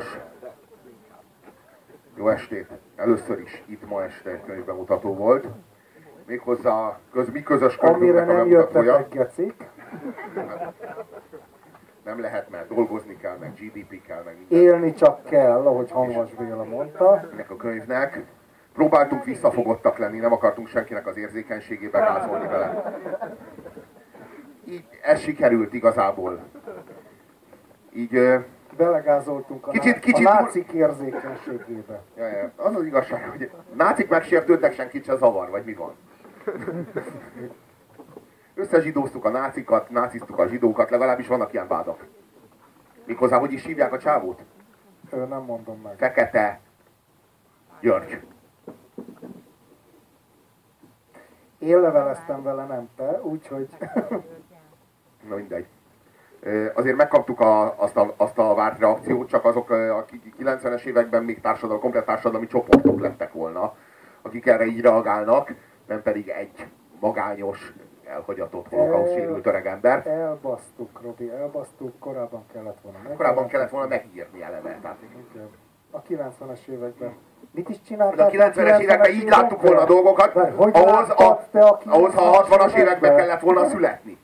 Nos, jó estét! Először is itt ma este könyvbemutató volt. Méghozzá köz, mi közös Amire nem jöttetek, gecik. Nem lehet, mert dolgozni kell, meg GDP kell, meg minden. Élni csak kell, ahogy Hanvas Béla mondta. Ennek a könyvnek. Próbáltunk visszafogottak lenni, nem akartunk senkinek az érzékenységébe rázolni vele. Így ez sikerült igazából. Így belegázoltunk a, kicsit, ná- kicsit, a nácik érzékenységébe. Ja, ja. Az az igazság, hogy nácik megsértődnek, senkit se zavar, vagy mi van? Összezsidóztuk a nácikat, náciztuk a zsidókat, legalábbis vannak ilyen vádak. Méghozzá, hogy is hívják a csávót? Ő nem mondom meg. Fekete György. Én leveleztem vele, nem te, úgyhogy... Na mindegy azért megkaptuk a, azt, a, azt a várt reakciót, csak azok, akik 90-es években még társadalmi, komplet társadalmi csoportok lettek volna, akik erre így reagálnak, nem pedig egy magányos, elhagyatott holokauszt sérült öreg ember. Elbasztuk, Robi, elbasztuk, korábban kellett volna meg. Korábban kellett volna megírni eleve. Tehát. A 90-es években. Mit is csináltál? A 90-es években így láttuk volna a dolgokat, ahhoz, a, ahhoz ha a 60-as években kellett volna születni.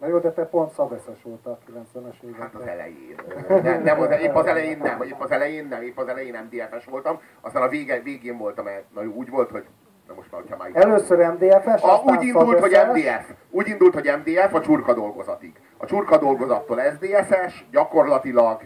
Na jó, de te pont szabeszes voltál a 90-es években. Hát az elején. Nem, nem az, épp az elején nem, épp az elején nem, épp az elején MDF-es voltam, aztán a vége, végén voltam, na jó, úgy volt, hogy na most már, hogyha már Először MDF-es, a, Úgy indult, hogy MDF. Úgy indult, hogy MDF a csurka dolgozatig. A csurka dolgozattól SDSS, gyakorlatilag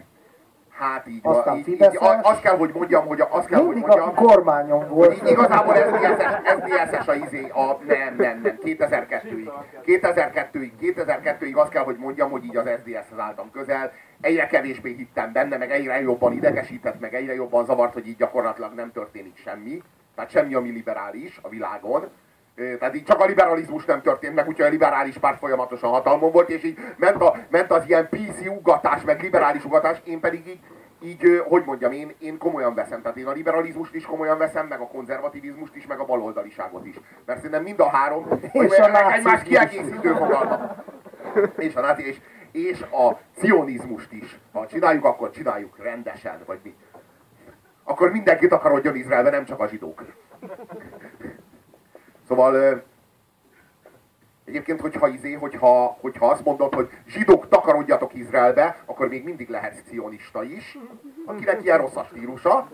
Hát így van. Így, így, azt kell, hogy mondjam, hogy azt kell, Mindig hogy mondjam. a kormányon volt. Hogy igazából SZDSZ, SZDSZ a izé, a, nem, nem, nem, 2002-ig. 2002-ig, 2002-ig azt kell, hogy mondjam, hogy így az SZDSZ-hez álltam közel. Egyre kevésbé hittem benne, meg egyre jobban idegesített, meg egyre jobban zavart, hogy így gyakorlatilag nem történik semmi. Tehát semmi, ami liberális a világon tehát így csak a liberalizmus nem történt meg, úgyhogy a liberális párt folyamatosan hatalmon volt, és így ment, a, ment az ilyen PC ugatás, meg liberális ugatás, én pedig így, így, hogy mondjam, én, én komolyan veszem. Tehát én a liberalizmust is komolyan veszem, meg a konzervativizmust is, meg a baloldaliságot is. Mert szerintem mind a három, és a egymás kiegészítő fogalmak. És a náci, és, és a cionizmust is. Ha csináljuk, akkor csináljuk rendesen, vagy mi. Akkor mindenkit akarodjon Izraelbe, nem csak a zsidók. Szóval egyébként, hogyha, izé, hogyha, hogyha azt mondod, hogy zsidók takarodjatok Izraelbe, akkor még mindig lehetsz cionista is, akinek ilyen rossz a stílusa.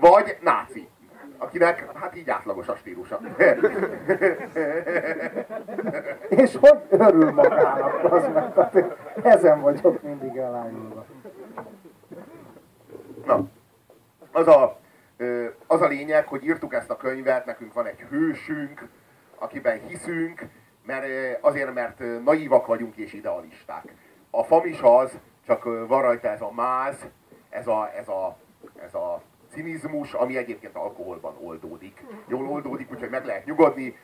Vagy náci, akinek hát így átlagos a stílusa. És hogy örül magának, az meg, ezen vagyok mindig elájulva. Na, az a az a lényeg, hogy írtuk ezt a könyvet, nekünk van egy hősünk, akiben hiszünk, mert azért, mert naívak vagyunk és idealisták. A famis az, csak van rajta ez a máz, ez a, ez a, ez a cinizmus, ami egyébként alkoholban oldódik. Jól oldódik, úgyhogy meg lehet nyugodni.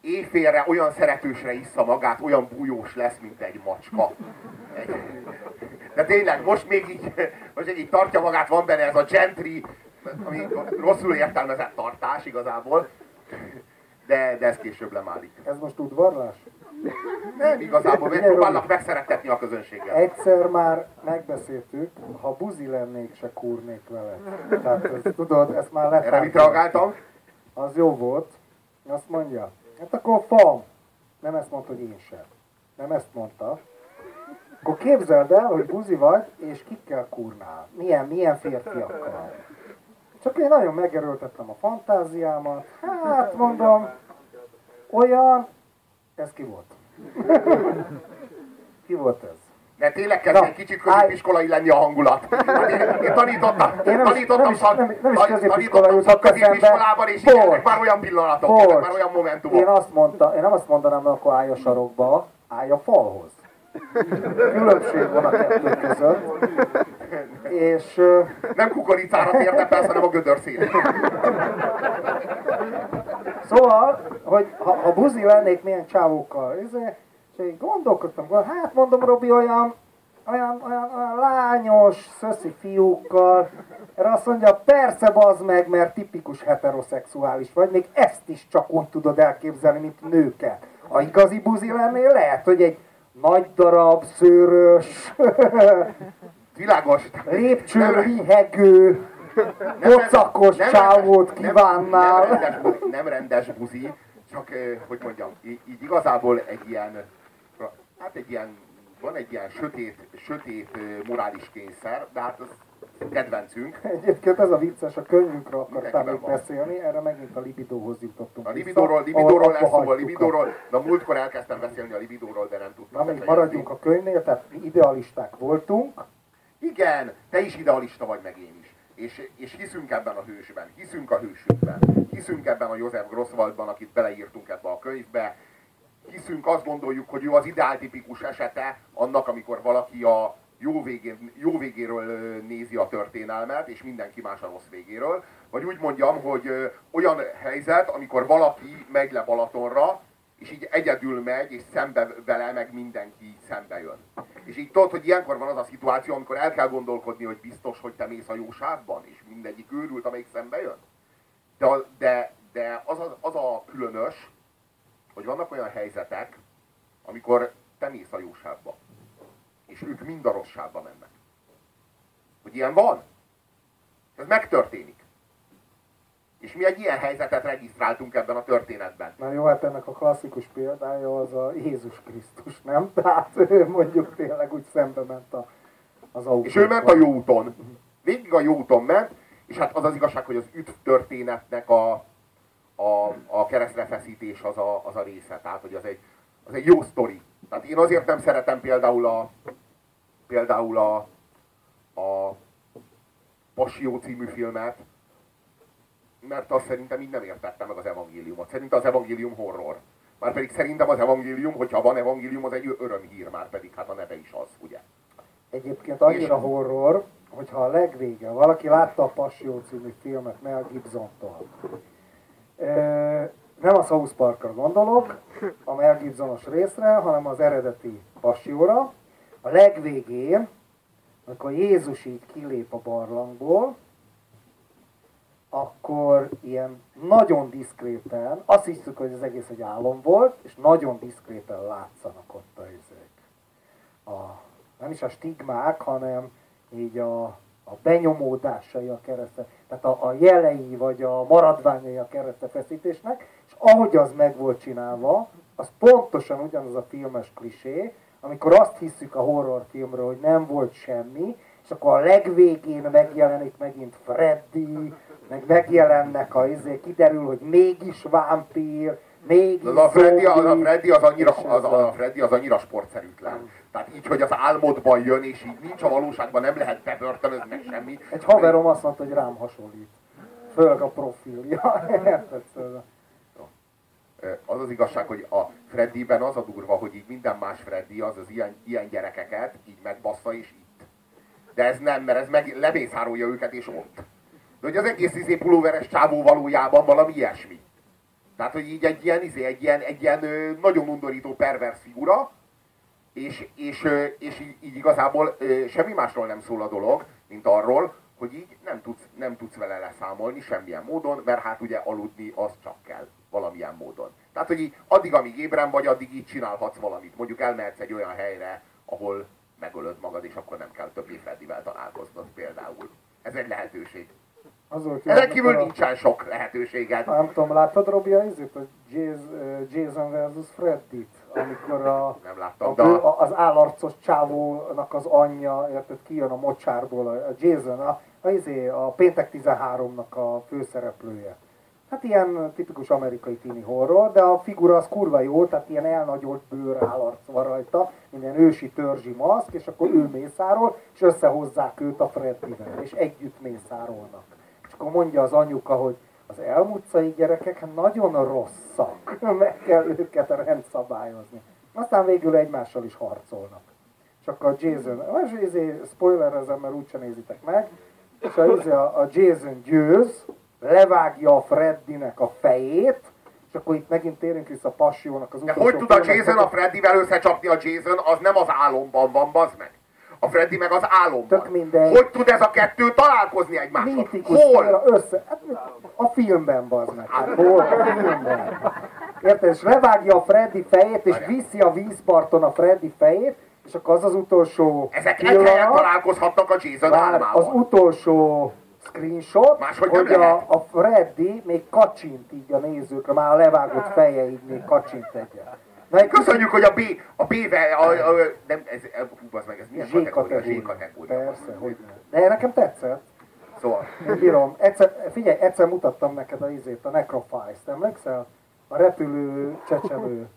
Éjfélre olyan szeretősre issza magát, olyan bújós lesz, mint egy macska. De tényleg, most még így, most így tartja magát, van benne ez a gentry ami rosszul értelmezett tartás igazából, de, de ez később lemálik. Ez most udvarlás? Nem, igazából megpróbálnak megszerettetni a közönséget. Egyszer már megbeszéltük, ha buzi lennék, se kúrnék vele. Tehát ez, tudod, ezt már lefártam. Erre mit reagáltam? Az jó volt. Azt mondja, hát akkor fam. Nem ezt mondta, hogy én sem. Nem ezt mondta. Akkor képzeld el, hogy buzi vagy, és kikkel kurnál. Milyen, milyen férfiakkal. Csak én nagyon megerőltettem a fantáziámat. Hát mondom, olyan, ez ki volt? ki volt ez? De tényleg kezd egy kicsit középiskolai lenni a hangulat. Én, én tanítottam, én nem, tanítottam, is, nem, nem, nem is középiskolai középiskolában, és igen, már olyan pillanatok, már olyan momentumok. Én azt mondta, én nem azt mondanám, hogy akkor állj a sarokba, állj a falhoz. Különbség van a kettő között. És... Nem kukoricára térte persze, hanem a gödör szélén. Szóval, hogy ha, ha buzi lennék milyen csávókkal, és így gondolkodtam, hát mondom Robi olyan, olyan, olyan, olyan lányos, szöszi fiúkkal, erre azt mondja, persze bazd meg, mert tipikus heteroszexuális vagy, még ezt is csak úgy tudod elképzelni, mint nőket. Ha igazi buzi lennél, lehet, hogy egy nagy darab, szőrös, Világos. lépcsőn Nem- lihegő, pocakos nem- csávót kívánnál. Nem, rendes, buzi- nem rendes buzi, csak, hogy mondjam, í- így igazából egy ilyen, hát egy ilyen, van egy ilyen sötét, sötét morális kényszer, de hát az kedvencünk. Egyébként ez a vicces, a könyvünkről Mindenkiben még beszélni, erre megint a libidóhoz jutottunk A libidóról, libidóról lesz szó, a libidóról, na múltkor elkezdtem beszélni a libidóról, de nem tudtam. Na még maradjunk a könyvnél, tehát mi idealisták voltunk, Igen, te is idealista vagy, meg én is. És, és hiszünk ebben a hősben, hiszünk a hősünkben, hiszünk ebben a József Grosswaldban, akit beleírtunk ebbe a könyvbe, hiszünk, azt gondoljuk, hogy ő az ideáltipikus esete annak, amikor valaki a jó, végén, jó végéről nézi a történelmet, és mindenki más a rossz végéről. Vagy úgy mondjam, hogy olyan helyzet, amikor valaki megy le Balatonra, és így egyedül megy, és szembe vele meg mindenki szembe jön. És így tudod, hogy ilyenkor van az a szituáció, amikor el kell gondolkodni, hogy biztos, hogy te mész a jó sávban, és mindegyik őrült, amelyik szembe jön. De, de, de az, a, az a különös, hogy vannak olyan helyzetek, amikor te mész a jó sávba, és ők mind a rossz sávba mennek. Hogy ilyen van? Ez megtörténik. És mi egy ilyen helyzetet regisztráltunk ebben a történetben. Na jó, hát ennek a klasszikus példája az a Jézus Krisztus, nem? Tehát ő mondjuk tényleg úgy szembe ment a, az autó. És ő ment a jó úton. Végig a jó úton ment, és hát az az igazság, hogy az üdv történetnek a, a, a keresztre feszítés az a, az a része. Tehát, hogy az egy, az egy jó sztori. Tehát én azért nem szeretem például a például a, a Passió című filmet, mert azt szerintem így nem értettem meg az evangéliumot. Szerintem az evangélium horror. Már pedig szerintem az evangélium, hogyha van evangélium, az egy örömhír, már pedig hát a neve is az, ugye? Egyébként annyira horror, hogyha a legvége, valaki látta a Passió című filmet Mel Gibson-tól. Ö, Nem a South Parkra gondolok, a Mel Gibsonos részre, hanem az eredeti Passióra. A legvégén, amikor Jézus így kilép a barlangból, akkor ilyen nagyon diszkréten, azt hiszük, hogy az egész egy álom volt, és nagyon diszkréten látszanak ott a izék. A, nem is a stigmák, hanem így a, a benyomódásai a keresztre, tehát a, a jelei vagy a maradványai a keresztefeszítésnek, és ahogy az meg volt csinálva, az pontosan ugyanaz a filmes klisé, amikor azt hiszük a horrorfilmről, hogy nem volt semmi, és akkor a legvégén megjelenik megint Freddy, meg megjelennek a izé, kiderül, hogy mégis vámpír, mégis a Freddy, az, a Freddy az annyira, az, a, Freddy az annyira sportszerűtlen. Tehát így, hogy az álmodban jön, és így nincs a valóságban, nem lehet bebörtönözni meg semmi. Egy haverom azt mondta, hogy rám hasonlít. Főleg a profilja. Érted? Az az igazság, hogy a Freddyben az a durva, hogy így minden más Freddy az az ilyen, ilyen gyerekeket így megbassza és itt. De ez nem, mert ez meg lemészárolja őket és ott. De hogy az egész izé pulóveres csávó valójában valami ilyesmi. Tehát, hogy így egy ilyen, izé, egy ilyen, egy ilyen nagyon undorító pervers figura, és, és, és így, így igazából semmi másról nem szól a dolog, mint arról, hogy így nem tudsz, nem tudsz vele leszámolni semmilyen módon, mert hát ugye aludni az csak kell valamilyen módon. Tehát, hogy így addig, amíg ébren vagy, addig így csinálhatsz valamit. Mondjuk elmehetsz egy olyan helyre, ahol megölöd magad, és akkor nem kell többé Freddyvel találkoznod például. Ez egy lehetőség. Az volt jó, Ezen kívül a- nincsen sok lehetőséged. Nem tudom, láttad Robi a izét, a Jason versus Freddy-t? Amikor a, Nem a, láttam, de a- a, az állarcos csávónak az anyja, érted, kijön a mocsárból, a, a Jason, a, a, izé, a Péntek 13-nak a főszereplője. Hát ilyen tipikus amerikai tini horror, de a figura az kurva jó, tehát ilyen elnagyolt bőr állarc van rajta, minden ősi törzsi maszk, és akkor ő mészárol, és összehozzák őt a Freddyvel, és együtt mészárolnak. És akkor mondja az anyuka, hogy az elmúcai gyerekek nagyon rosszak, meg kell őket rendszabályozni. Aztán végül egymással is harcolnak. Akkor a Jason, most izé, spoilerezem, mert úgyse nézitek meg, és a, izé, a, a Jason győz, levágja a Freddynek a fejét, és akkor itt megint térünk vissza a Passiónak az De utolsó hogy tud a Jason a Freddyvel összecsapni a Jason, az nem az álomban van, bazd meg. A Freddy meg az álomban. Tök mindegy. Hogy tud ez a kettő találkozni egymással? Mítikus Hol? össze, hát a filmben bazd meg, hát hol a filmben. Érted? És levágja a Freddy fejét, és viszi a vízparton a Freddy fejét, és akkor az az utolsó Ezek egy helyen találkozhatnak a Jason Vár, álmával. az utolsó screenshot, Máshogy hogy a, lehet. a Freddy még kacsint így a nézőkre, már a levágott feje így még kacsint egyet. Na, Köszönjük, hogy a B, a B, a, a, a nem, ez, hú, az meg, ez milyen Z kategória? Z kategória. Persze, hogy nem. De nekem tetszett. Szóval, Én bírom. Egyszer, figyelj, egyszer mutattam neked a izét, a Necrofiles-t, emlékszel? A repülő csecsemő.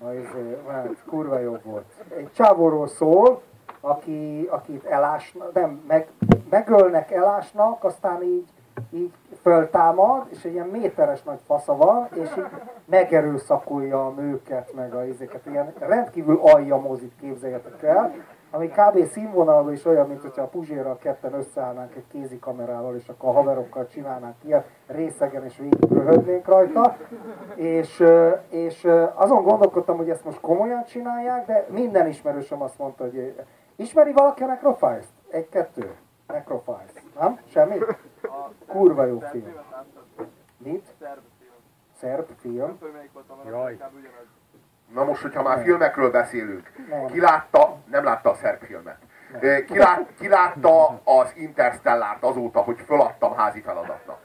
Na izé, hát, kurva jó volt. Egy csávóról szól, aki, akit elásnak, nem, meg, megölnek, elásnak, aztán így, így föltámad, és egy ilyen méteres nagy fasza van, és így megerőszakolja a nőket, meg a izéket. Ilyen rendkívül alja mozit képzeljetek el, ami kb. színvonalban is olyan, mint hogyha a Puzsérral ketten összeállnánk egy kézi kamerával, és akkor a haverokkal csinálnánk ilyen részegen, és végig röhögnénk rajta. És, és azon gondolkodtam, hogy ezt most komolyan csinálják, de minden ismerősöm azt mondta, hogy ismeri valaki a Necrofiles-t? Egy-kettő. Necrofiles. Nem? Semmi? Kurva jó film. Mit? Szerb film. Jaj. na most, hogyha már filmekről beszélünk, ki látta, nem látta a szerb filmet. Ki, lát, ki látta az Interstellárt azóta, hogy föladtam házi feladatnak?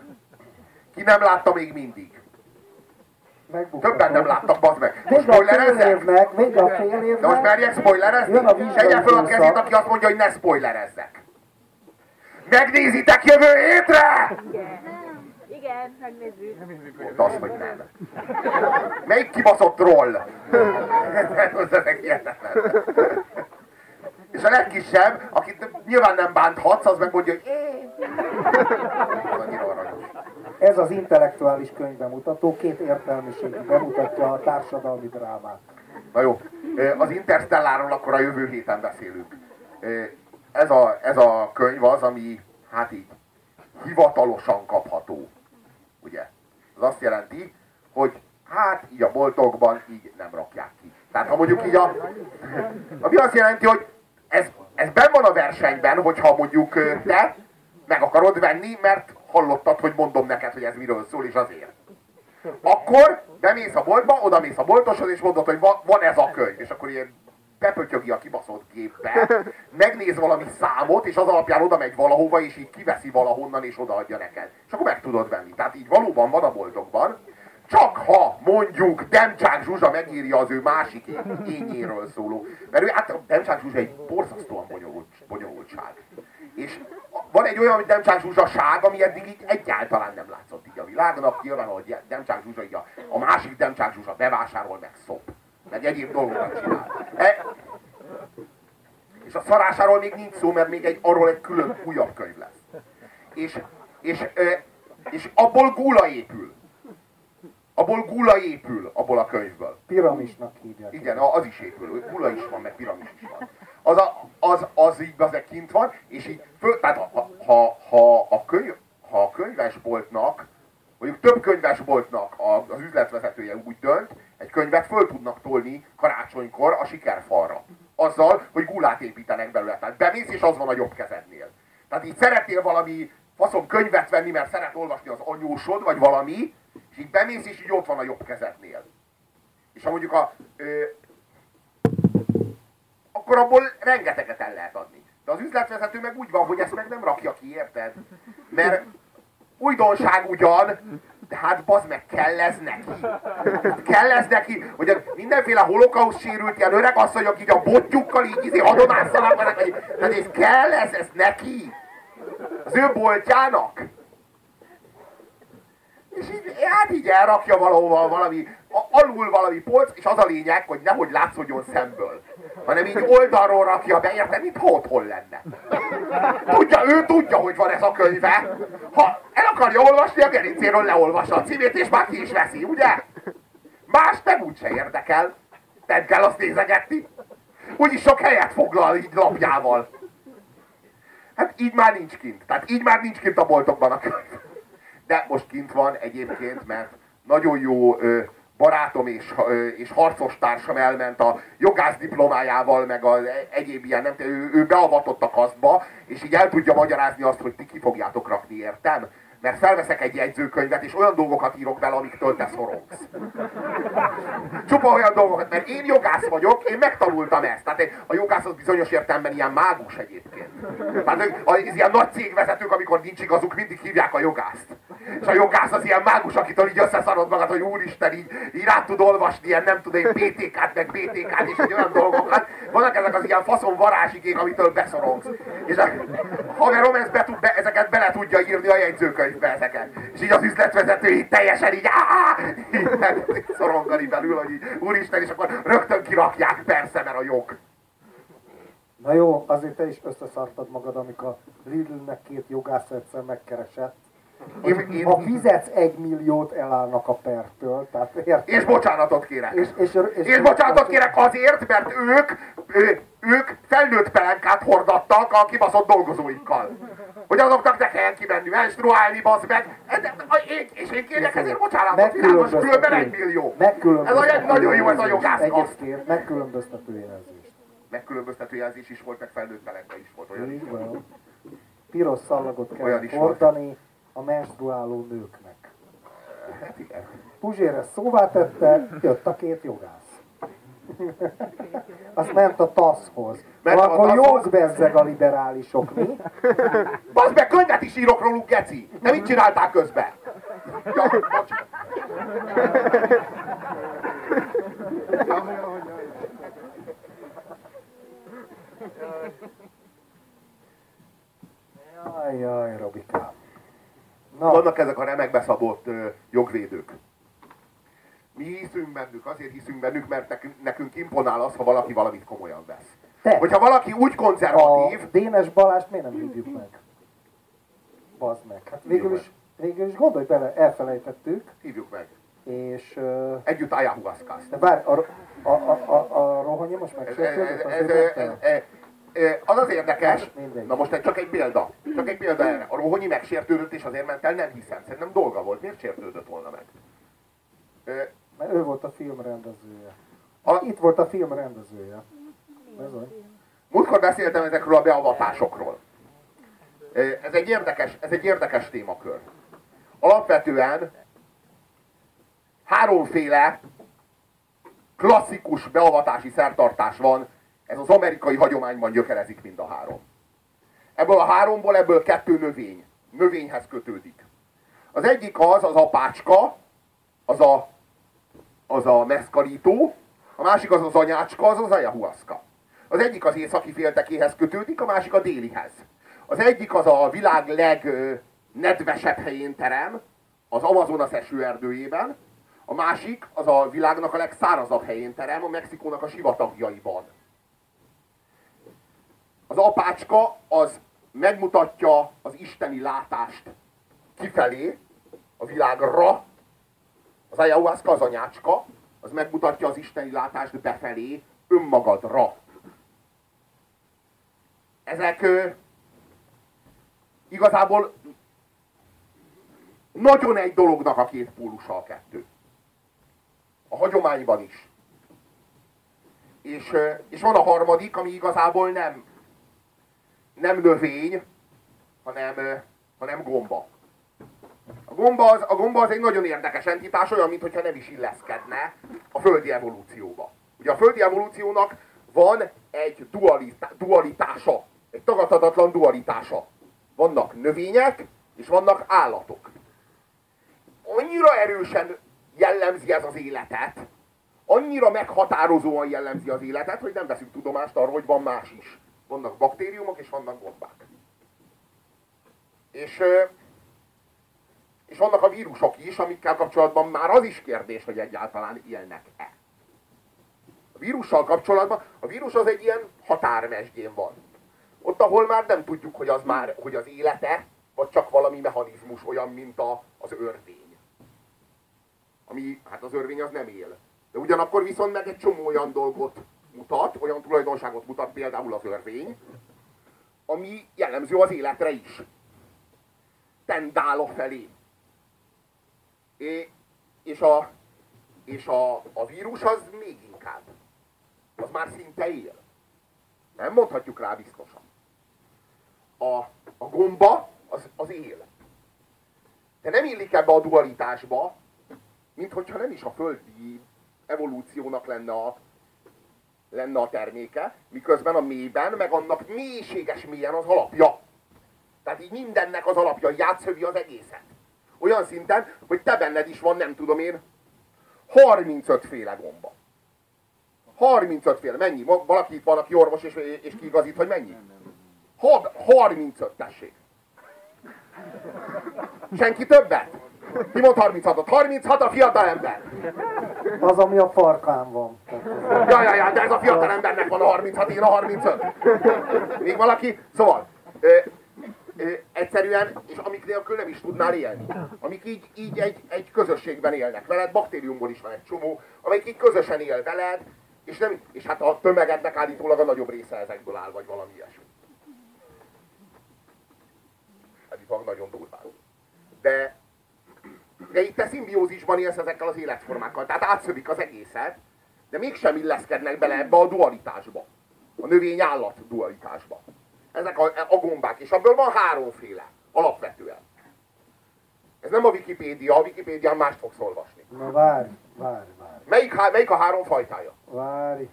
Ki nem látta még mindig? Megbuktatom. Többen nem láttak, bazd meg. Most Még a fél spoilerezzek? évnek, még a fél évnek. De most merjek spoilerezni? Jön a vizsgai Tegye fel a kezét, aki azt mondja, hogy ne spoilerezzek. Megnézitek jövő hétre? Igen, megnézzük. Mondd azt, hogy nem. Melyik kibaszott troll? Ez ezek hihetetlen. És a legkisebb, akit nyilván nem bánthatsz, az megmondja, hogy. Ez az intellektuális könyvbemutató, két értelmiségi bemutatja a társadalmi drámát. Na jó, az Interstellárról akkor a jövő héten beszélünk. Ez a, ez a könyv az, ami hát így hivatalosan kapható. Ugye? Ez azt jelenti, hogy hát így a boltokban így nem rakják ki. Tehát ha mondjuk így a... Ami azt jelenti, hogy ez, ez benn van a versenyben, hogyha mondjuk te meg akarod venni, mert hallottad, hogy mondom neked, hogy ez miről szól, és azért. Akkor bemész a boltba, oda mész a boltoshoz, és mondod, hogy van, van ez a könyv, és akkor ilyen bepötyögi a kibaszott gépbe, megnéz valami számot, és az alapján oda megy valahova, és így kiveszi valahonnan, és odaadja neked. És akkor meg tudod venni. Tehát így valóban van a boltokban, csak ha mondjuk Demcsák Zsuzsa megírja az ő másik ényéről szóló. Mert ő, hát Demcsák Zsuzsa egy borzasztóan bonyolult, bonyolultság. És van egy olyan Demcsák Zsuzsaság, ami eddig így egyáltalán nem látszott így a világnak. Nyilván, hogy Demcsák Zsuzsa így a, a másik Demcsák Zsuzsa bevásárol, meg szop. Meg egyéb dolgokat csinál. E, és a szarásáról még nincs szó, mert még egy, arról egy külön újabb könyv lesz. És, és, ö, és abból gula épül. Abból gula épül, abból a könyvből. Piramisnak hívják. Igen, az is épül. Gula is van, meg piramis is van. Az, a, az, az így az kint van, és így föl, tehát ha, ha, ha, a könyv, ha a könyvesboltnak, mondjuk több könyvesboltnak az üzletvezetője úgy dönt, egy könyvet föl tudnak tolni karácsonykor a sikerfalra. Azzal, hogy gulát építenek belőle. Tehát bemész, és az van a jobb kezednél. Tehát így szeretnél valami faszom könyvet venni, mert szeret olvasni az anyósod, vagy valami, és így bemész, és így ott van a jobb kezednél. És ha mondjuk a, ö, akkor abból rengeteget el lehet adni. De az üzletvezető meg úgy van, hogy ezt meg nem rakja ki, érted? Mert újdonság ugyan, hát bazd meg, kell ez neki. Kell ez neki, hogy mindenféle holokauszt sérült ilyen öreg asszonyok így a botjukkal így izé adonásszanak, mert hogy tehát ez kell ez, ez neki. Az ő boltjának. És így, hát így elrakja valahova valami, alul valami polc, és az a lényeg, hogy nehogy látszódjon szemből. Hanem így oldalról rakja be, érted, mintha otthon lenne. Tudja, ő tudja, hogy van ez a könyve. Ha el akarja olvasni, a gerincéről leolvassa a címét, és már ki is veszi, ugye? Más meg úgyse érdekel. Nem kell azt nézegetni. Úgyis sok helyet foglal így lapjával. Hát így már nincs kint. Tehát így már nincs kint a boltokban a könyv. De most kint van egyébként, mert nagyon jó ö, barátom és, és harcos társam elment a jogász diplomájával, meg az e- egyéb ilyen, nem, ő, ő beavatott a kasztba, és így el tudja magyarázni azt, hogy ti ki fogjátok rakni, értem? Mert felveszek egy jegyzőkönyvet, és olyan dolgokat írok bele, amiktől te szorongsz. Csupa olyan dolgokat, mert én jogász vagyok, én megtanultam ezt. Tehát a jogász az bizonyos értelemben ilyen mágus egyébként. Tehát az ilyen nagy cégvezetők, amikor nincs igazuk, mindig hívják a jogászt. És a jogász az ilyen mágus, akitől így összeszarod magad, hogy úristen, így, így rá tud olvasni ilyen, nem tudom, BTK-t, meg BTK-t, és olyan dolgokat. Vannak ezek az ilyen faszon varázsigék, amitől beszorongsz. És a haverom ezt be tud, be, ezeket bele tudja írni a jegyzőkönyvbe ezeket. És így az üzletvezető így teljesen így, így szorongani belül, hogy így, úristen, és akkor rögtön kirakják, persze, mert a jog. Na jó, azért te is összeszartad magad, amikor a Lidlnek két jogász egyszer megkeresett. Én, én, Ha fizetsz egy milliót, elállnak a pertől, tehát érted? és bocsánatot kérek. És, és, és, És bocsánatot kérek azért, mert ők, ő, ők felnőtt pelenkát hordattak a kibaszott dolgozóikkal. Hogy azoknak ne kelljen kimenni, menstruálni, bazd meg. De- én- És én kérjek ezért bocsánatot, világos, különben egy millió. Ez a, nagyon jó ez a jogászkasz. Egyébként megkülönböztető jelzést. Megkülönböztető jelzés is volt, meg felnőtt pelenka is volt. Olyan is volt. Piros szallagot kell hordani a menstruáló nőknek. Hát igen. Puzsér ezt szóvá tette, jött a két jogász. Az ment a TASZ-hoz. Ment a Akkor TASZ-hoz. jogbezzeg a liberálisok, mi? Bazd meg, könyvet is írok róluk, geci! De mit csináltál közben? Ja. Jaj, jaj, Robikám. Na, Vannak ezek a remek beszabott ö, jogvédők. Mi hiszünk bennük, azért hiszünk bennük, mert nekünk, nekünk imponál az, ha valaki valamit komolyan vesz. te, Hogyha valaki úgy a konzervatív, Dénes Balást miért nem hívjuk meg? Bazd meg. Hát végül is, végül is gondolj bele, elfelejtettük, hívjuk meg. és... Uh, Együtt ayahuasca de várj, a, a, a, a, a rohonyi most ez, az az érdekes, Mindegy. na most egy- csak egy példa, csak egy példa erre. A Rohonyi megsértődött és azért ment el, nem hiszem. Szerintem dolga volt, miért sértődött volna meg? Mert ő volt a film rendezője. A- Itt volt a film rendezője. Múltkor beszéltem ezekről a beavatásokról. Ez egy érdekes, ez egy érdekes témakör. Alapvetően háromféle klasszikus beavatási szertartás van, ez az amerikai hagyományban gyökerezik mind a három. Ebből a háromból ebből kettő növény. Növényhez kötődik. Az egyik az, az apácska, az a, az a meszkalító, a másik az az anyácska, az az ayahuasca. Az egyik az északi féltekéhez kötődik, a másik a délihez. Az egyik az a világ legnedvesebb helyén terem, az Amazonas esőerdőjében, a másik az a világnak a legszárazabb helyén terem, a Mexikónak a sivatagjaiban. Az apácska az megmutatja az isteni látást kifelé, a világra, az ayahuasca, az anyácska, az megmutatja az isteni látást befelé, önmagadra. Ezek ö, igazából nagyon egy dolognak a két pólusa a kettő. A hagyományban is. És, ö, és van a harmadik, ami igazából nem, nem növény, hanem, ö, hanem gomba. A gomba, az, a gomba az egy nagyon érdekes entitás, olyan, mintha nem is illeszkedne a földi evolúcióba. Ugye a földi evolúciónak van egy dualita, dualitása, egy tagadhatatlan dualitása. Vannak növények, és vannak állatok. Annyira erősen jellemzi ez az életet, annyira meghatározóan jellemzi az életet, hogy nem veszünk tudomást arról, hogy van más is. Vannak baktériumok, és vannak gombák. És és vannak a vírusok is, amikkel kapcsolatban már az is kérdés, hogy egyáltalán élnek-e. A vírussal kapcsolatban, a vírus az egy ilyen határmesdjén van. Ott, ahol már nem tudjuk, hogy az már, hogy az élete, vagy csak valami mechanizmus olyan, mint a, az örvény. Ami, hát az örvény az nem él. De ugyanakkor viszont meg egy csomó olyan dolgot mutat, olyan tulajdonságot mutat például az örvény, ami jellemző az életre is. Tendál a felé. És a, és a, a vírus az még inkább. Az már szinte él. Nem mondhatjuk rá biztosan. A, a gomba az, az él. de nem illik ebbe a dualitásba, mint hogyha nem is a földi evolúciónak lenne a, lenne a terméke, miközben a mélyben, meg annak mélységes mélyen az alapja. Tehát így mindennek az alapja, játszövi az egészet. Olyan szinten, hogy te benned is van, nem tudom én, 35 féle gomba. 35 féle, mennyi? Valaki itt van, aki orvos és, és kiigazít, hogy mennyi? 35, tessék. Senki többet? Ki mond 36-ot? 36 a fiatal ember. Az, ami a farkán van. Ja, ja, ja, de ez a fiatal embernek van a 36, én a 35. Még valaki? Szóval, egyszerűen, és amik nélkül nem is tudnál élni. Amik így, így egy, egy közösségben élnek veled, baktériumból is van egy csomó, amelyik így közösen él veled, és, nem, és hát a tömegednek állítólag a nagyobb része ezekből áll, vagy valami ilyesmi. Állítólag nagyon durván. De, de itt te szimbiózisban élsz ezekkel az életformákkal, tehát átszövik az egészet, de mégsem illeszkednek bele ebbe a dualitásba. A növény-állat dualitásba. Ezek a, a gombák, és abból van háromféle, alapvetően. Ez nem a Wikipédia, a Wikipédián mást fogsz olvasni. Na várj, várj, várj. Melyik, melyik a három fajtája? Várj.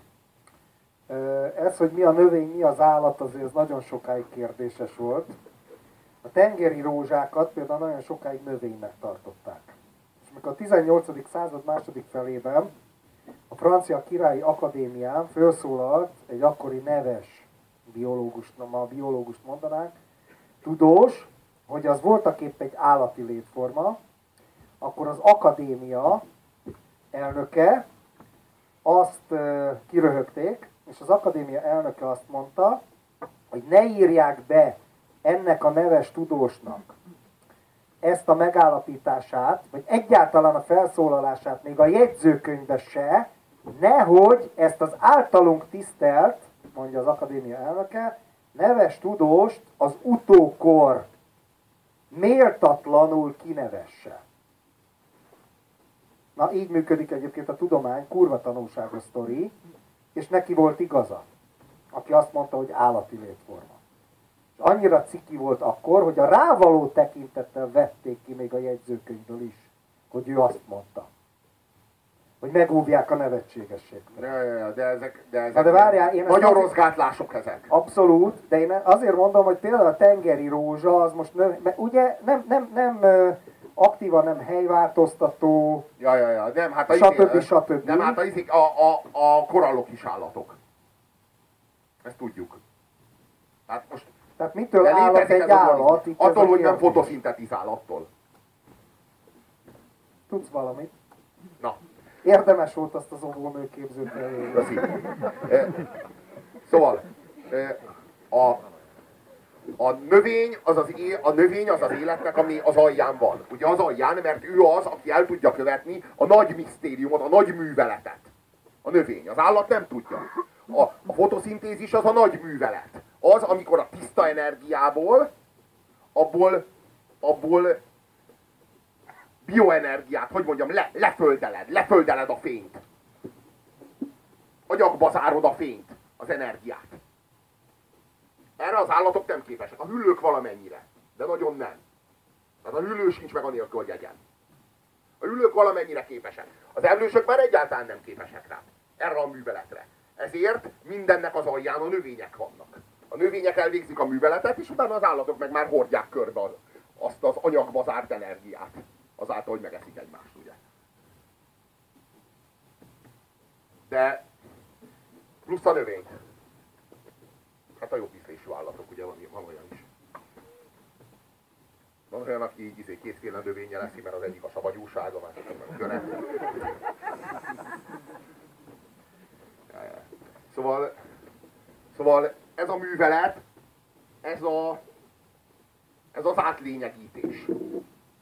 Ez, hogy mi a növény, mi az állat, azért ez nagyon sokáig kérdéses volt. A tengeri rózsákat például nagyon sokáig növénynek tartották. És amikor a 18. század második felében a Francia Királyi Akadémián felszólalt egy akkori neves biológus, ma a biológust mondanánk, tudós, hogy az voltak épp egy állati létforma, akkor az akadémia elnöke azt kiröhögték, és az akadémia elnöke azt mondta, hogy ne írják be ennek a neves tudósnak ezt a megállapítását, vagy egyáltalán a felszólalását még a jegyzőkönyvbe se, nehogy ezt az általunk tisztelt, mondja az akadémia elnöke, neves tudóst az utókor méltatlanul kinevesse. Na így működik egyébként a tudomány, kurva tanulságos sztori, és neki volt igaza, aki azt mondta, hogy állati létforma. És annyira ciki volt akkor, hogy a rávaló tekintettel vették ki még a jegyzőkönyvből is, hogy ő azt mondta. Hogy megúvják a nevetségességet. De, de ezek, de ezek Na de várjál, én nagyon rossz gátlások ezek. Abszolút, de én azért mondom, hogy például a tengeri rózsa, az most növ... ugye nem, nem, nem aktívan nem helyváltoztató, ja, ja, ja. Nem, hát a stb. Izé, stb. Nem, hát a, izé, a, a, a korallok is állatok. Ezt tudjuk. Hát most Tehát mitől állat egy állat? Attól, hogy nem fotoszintetizál, attól. Tudsz valamit? Érdemes volt azt az óvónőképzőt Köszi. Szóval, a, a növény, az az é, a növény az az életnek, ami az alján van. Ugye az alján, mert ő az, aki el tudja követni a nagy misztériumot, a nagy műveletet. A növény. Az állat nem tudja. A, a fotoszintézis az a nagy művelet. Az, amikor a tiszta energiából, abból, abból bioenergiát, hogy mondjam, le, leföldeled, leföldeled a fényt. Agyagba zárod a fényt, az energiát. Erre az állatok nem képesek. A hüllők valamennyire, de nagyon nem. Tehát a hüllő sincs meg anélkül, hogy egyen. A hüllők valamennyire képesek. Az emlősök már egyáltalán nem képesek rá. Erre a műveletre. Ezért mindennek az alján a növények vannak. A növények elvégzik a műveletet, és utána az állatok meg már hordják körbe az, azt az anyagba zárt energiát. Azáltal, hogy megeszik egymást, ugye. De plusz a növény. Hát a jobb ízlésű állatok, ugye van, van olyan is. Van olyan, aki így izé, kétféle növénye lesz, mert az egyik a savagyúság, a másik a köre. Szóval, szóval ez a művelet, ez, a, ez az átlényegítés.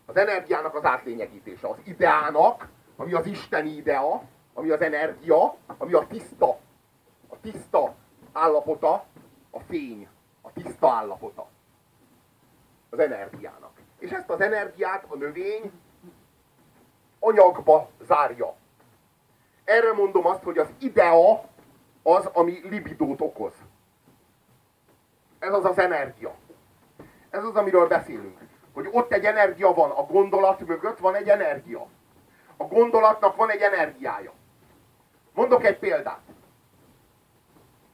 Az energiának az átlényegítése. Az ideának, ami az isteni idea, ami az energia, ami a tiszta, a tiszta állapota, a fény, a tiszta állapota az energiának. És ezt az energiát a növény anyagba zárja. Erre mondom azt, hogy az idea az, ami libidót okoz. Ez az az energia. Ez az, amiről beszélünk. Hogy ott egy energia van, a gondolat mögött van egy energia. A gondolatnak van egy energiája. Mondok egy példát.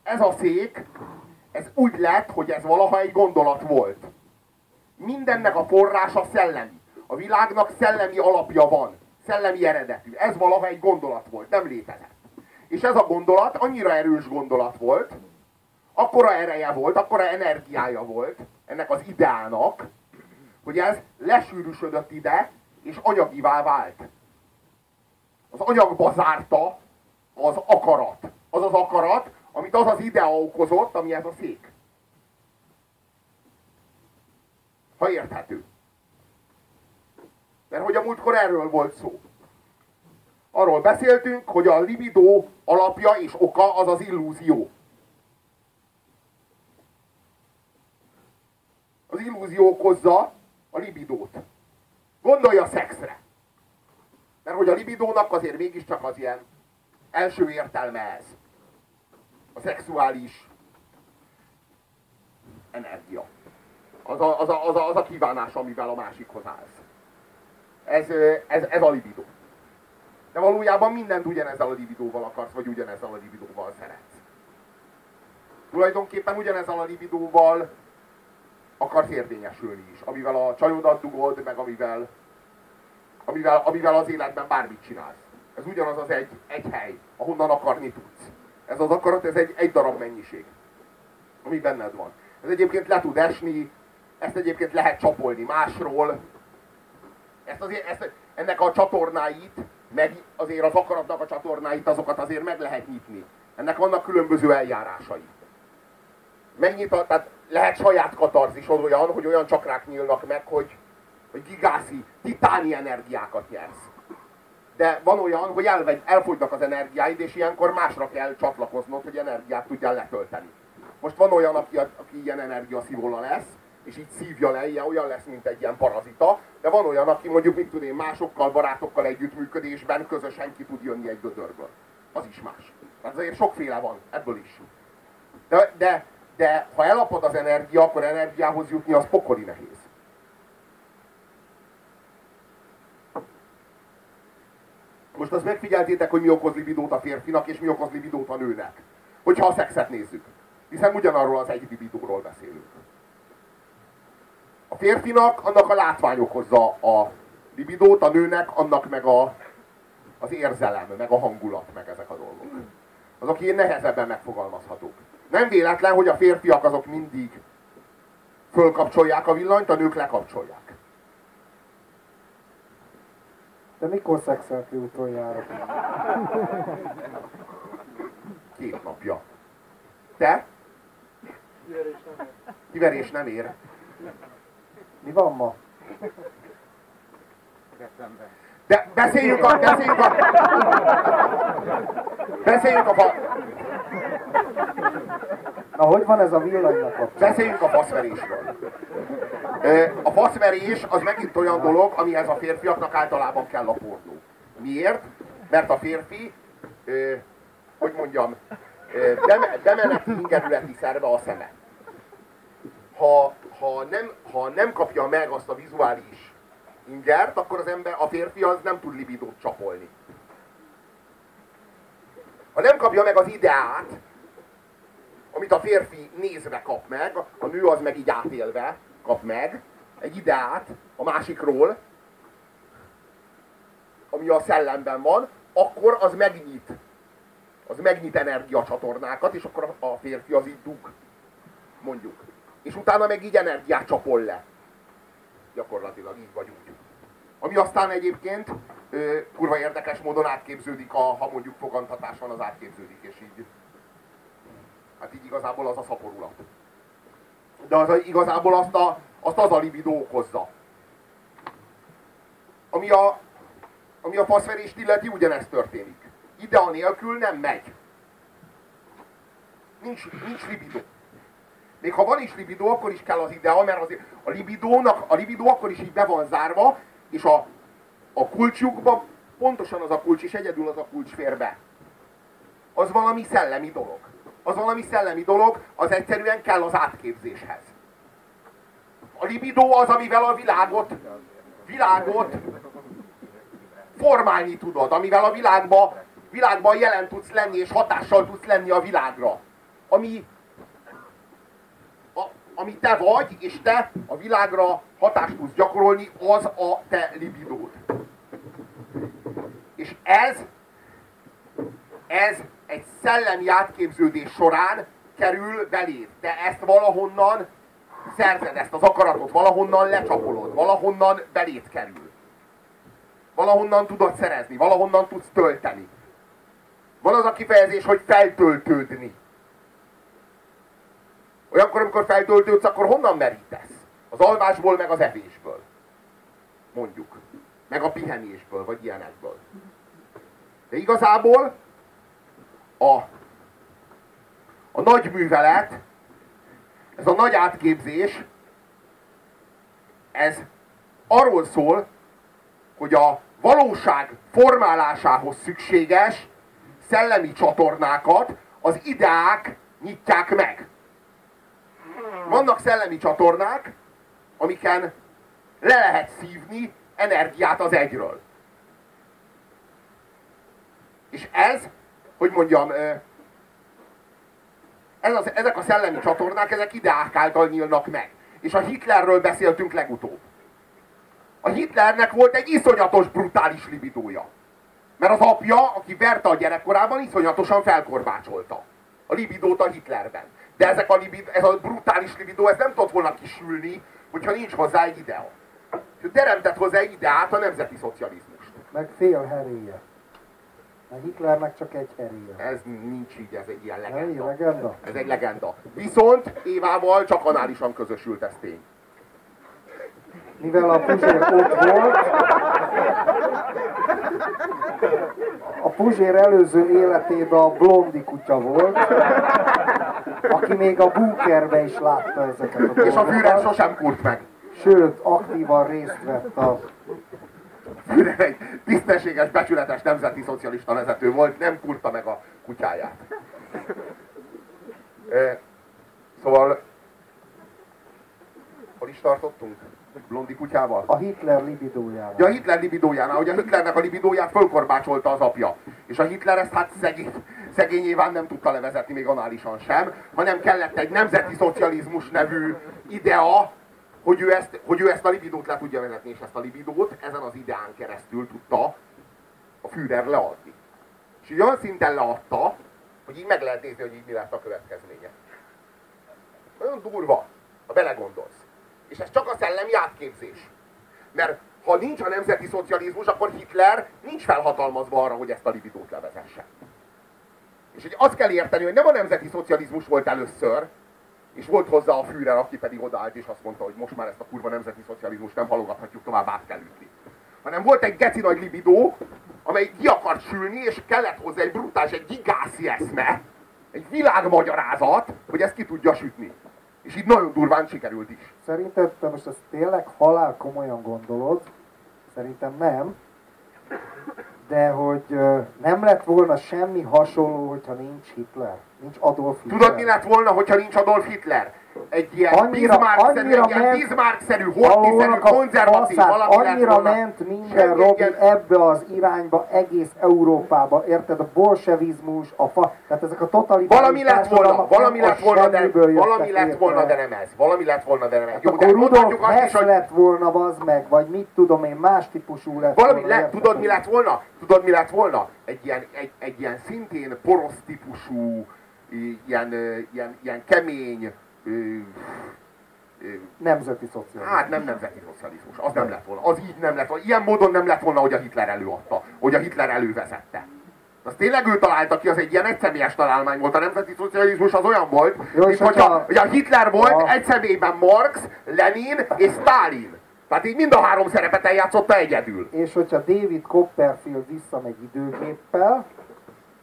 Ez a szék, ez úgy lett, hogy ez valaha egy gondolat volt. Mindennek a forrása szellemi. A világnak szellemi alapja van. Szellemi eredetű. Ez valaha egy gondolat volt, nem létezett. És ez a gondolat annyira erős gondolat volt, akkora ereje volt, akkora energiája volt ennek az ideának, hogy ez lesűrűsödött ide, és anyagivá vált. Az anyagba zárta az akarat. Az az akarat, amit az az idea okozott, ami ez a szék. Ha érthető. Mert hogy a múltkor erről volt szó. Arról beszéltünk, hogy a libidó alapja és oka az az illúzió. Az illúzió okozza a libidót. Gondolj a szexre. Mert hogy a libidónak azért mégiscsak az ilyen első értelme ez. A szexuális energia. Az a, az a, az a, az a kívánás, amivel a másikhoz állsz. Ez, ez, ez a libidó. De valójában mindent ugyanezzel a libidóval akarsz, vagy ugyanezzel a libidóval szeretsz. Tulajdonképpen ugyanezzel a libidóval akarsz érvényesülni is. Amivel a csajodat dugod, meg amivel, amivel, amivel az életben bármit csinálsz. Ez ugyanaz az egy, egy hely, ahonnan akarni tudsz. Ez az akarat, ez egy, egy darab mennyiség, ami benned van. Ez egyébként le tud esni, ezt egyébként lehet csapolni másról. Ezt azért, ezt, ennek a csatornáit, meg azért az akaratnak a csatornáit, azokat azért meg lehet nyitni. Ennek vannak különböző eljárásai. Megnyit, tehát lehet saját katarzis olyan, hogy olyan csakrák nyílnak meg, hogy, hogy gigászi, titáni energiákat nyersz. De van olyan, hogy elvegy, elfogynak az energiáid, és ilyenkor másra kell csatlakoznod, hogy energiát tudjál letölteni. Most van olyan, aki, aki ilyen energiaszívóla lesz, és így szívja le, ilyen, olyan lesz, mint egy ilyen parazita, de van olyan, aki mondjuk, mit tudom én, másokkal, barátokkal együttműködésben közösen ki tud jönni egy gödörből. Az is más. Tehát azért sokféle van, ebből is. De, de de ha elapad az energia, akkor energiához jutni az pokoli nehéz. Most azt megfigyeltétek, hogy mi okoz libidót a férfinak, és mi okoz libidót a nőnek. Hogyha a szexet nézzük. Hiszen ugyanarról az egy libidóról beszélünk. A férfinak annak a látvány okozza a libidót, a nőnek annak meg a, az érzelem, meg a hangulat, meg ezek a dolgok. Azok ilyen nehezebben megfogalmazhatók. Nem véletlen, hogy a férfiak azok mindig fölkapcsolják a villanyt, a nők lekapcsolják. De mikor szexeltél utoljára? Két napja. Te? Kiverés nem ér. Mi van ma? De beszéljünk a... Beszéljünk a... Beszéljünk a... Fa... Na, hogy van ez a villanynak Beszéljünk a faszverésről. A faszverés az megint olyan dolog, amihez a férfiaknak általában kell pornó. Miért? Mert a férfi, hogy mondjam, bemeneti ingerületi szerve a szeme. Ha, ha, nem, ha nem kapja meg azt a vizuális ingert, akkor az ember, a férfi az nem tud libidót csapolni. Ha nem kapja meg az ideát, amit a férfi nézve kap meg, a nő az meg így átélve kap meg, egy ideát a másikról, ami a szellemben van, akkor az megnyit. Az megnyit energiacsatornákat, és akkor a férfi az így dug. Mondjuk. És utána meg így energiát csapol le. Gyakorlatilag így vagy úgy. Ami aztán egyébként kurva érdekes módon átképződik, a, ha mondjuk fogantatás van, az átképződik, és így Hát így igazából az a szaporulat. De az a, igazából azt, a, azt az a libidó okozza. Ami a, ami a faszverést illeti, ugyanezt történik. Idea nélkül nem megy. Nincs, nincs libidó. Még ha van is libidó, akkor is kell az idea, mert azért a libidónak, a libidó akkor is így be van zárva, és a, a kulcsukba pontosan az a kulcs, és egyedül az a kulcs fér be. Az valami szellemi dolog az valami szellemi dolog, az egyszerűen kell az átképzéshez. A libidó az, amivel a világot, világot formálni tudod, amivel a világba, világban jelen tudsz lenni, és hatással tudsz lenni a világra. Ami, a, ami te vagy, és te a világra hatást tudsz gyakorolni, az a te libidód. És ez, ez egy szellemi átképződés során kerül beléd. Te ezt valahonnan szerzed, ezt az akaratot valahonnan lecsapolod, valahonnan beléd kerül. Valahonnan tudod szerezni, valahonnan tudsz tölteni. Van az a kifejezés, hogy feltöltődni. Olyankor, amikor feltöltődsz, akkor honnan merítesz? Az alvásból, meg az evésből. Mondjuk. Meg a pihenésből, vagy ilyenekből. De igazából a, a nagy művelet, ez a nagy átképzés, ez arról szól, hogy a valóság formálásához szükséges szellemi csatornákat az ideák nyitják meg. Vannak szellemi csatornák, amiken le lehet szívni energiát az egyről. És ez, hogy mondjam, ez az, ezek a szellemi csatornák, ezek ideák által nyílnak meg. És a Hitlerről beszéltünk legutóbb. A Hitlernek volt egy iszonyatos, brutális libidója. Mert az apja, aki verte a gyerekkorában, iszonyatosan felkorbácsolta a libidót a Hitlerben. De ezek a libid, ez a brutális libidó, ez nem tudott volna kisülni, hogyha nincs hozzá egy idea. És teremtett hozzá egy ideát a nemzeti szocializmust. Meg fél heréje. A Hitlernek csak egy heréje. Ez nincs így, ez egy ilyen legenda. legenda? Ez egy legenda. Viszont Évával csak análisan közösült, ez tény. Mivel a Puzsér ott volt, a Puzsér előző életében a blondi kutya volt, aki még a bunkerbe is látta ezeket a És a Führer sosem kurt meg. Sőt, aktívan részt vett a... Führer egy tisztességes, becsületes nemzeti szocialista vezető volt, nem kurta meg a kutyáját. Szóval, hol is tartottunk? Blondi kutyával? a Hitler libidójával. Ja, Hitler libidójánál, hogy a Hitlernek a libidóját fölkorbácsolta az apja. És a Hitler ezt hát szegény, szegény nyilván nem tudta levezetni még análisan sem, hanem kellett egy nemzeti szocializmus nevű idea, hogy ő, ezt, hogy ő ezt a libidót le tudja vezetni, és ezt a libidót ezen az ideán keresztül tudta a Führer leadni. És így olyan szinten leadta, hogy így meg lehet nézni, hogy így mi lett a következménye. Nagyon durva, ha belegondolsz. És ez csak a szellemi átképzés. Mert ha nincs a nemzeti szocializmus, akkor Hitler nincs felhatalmazva arra, hogy ezt a libidót levezesse. És hogy azt kell érteni, hogy nem a nemzeti szocializmus volt először, és volt hozzá a Führer, aki pedig odaállt és azt mondta, hogy most már ezt a kurva nemzeti szocializmust nem halogathatjuk tovább, át kell ütni. Hanem volt egy geci nagy libidó, amely ki akart sülni, és kellett hozzá egy brutális, egy gigászi eszme, egy világmagyarázat, hogy ezt ki tudja sütni. És így nagyon durván sikerült is. Szerinted te most ezt tényleg halál komolyan gondolod? Szerintem nem. De hogy nem lett volna semmi hasonló, hogyha nincs Hitler. Nincs Adolf Hitler. Tudod, mi lett volna, hogyha nincs Adolf Hitler? Egy ilyen Annyira- Bismarck-szerű, annyira egy ilyen Bismarck-szerű, Valónak a konzervatív faszát, valami annyira volna. ment minden Robi ilyen- ebbe az irányba, egész Európába, érted? A bolsevizmus, a fa, tehát ezek a totalitárius Valami lett volna, valami lett volna, de, valami lett volna, de nem ez. Valami lett volna, de nem ez. Hát Jó, akkor de Rudolf Hess hogy lett volna, az meg, vagy mit tudom én, más típusú lett valami volna. lett, tudod mi lett volna? Tudod mi lett volna? Egy ilyen, egy, egy ilyen szintén porosz típusú, ilyen, ilyen, ilyen kemény, ö, ö, Nemzeti szocializmus. Hát nem nemzeti szocializmus, az nem lett volna. Az így nem lett volna. Ilyen módon nem lett volna, hogy a Hitler előadta, hogy a Hitler elővezette. Az tényleg ő találta ki, az egy ilyen egyszemélyes találmány volt. A nemzeti szocializmus az olyan volt, Jó, mint hogyha, hogy a Hitler volt Ja. egy személyben Marx, Lenin és Stalin. Tehát így mind a három szerepet eljátszotta egyedül. És hogyha David Copperfield visszamegy időgéppel,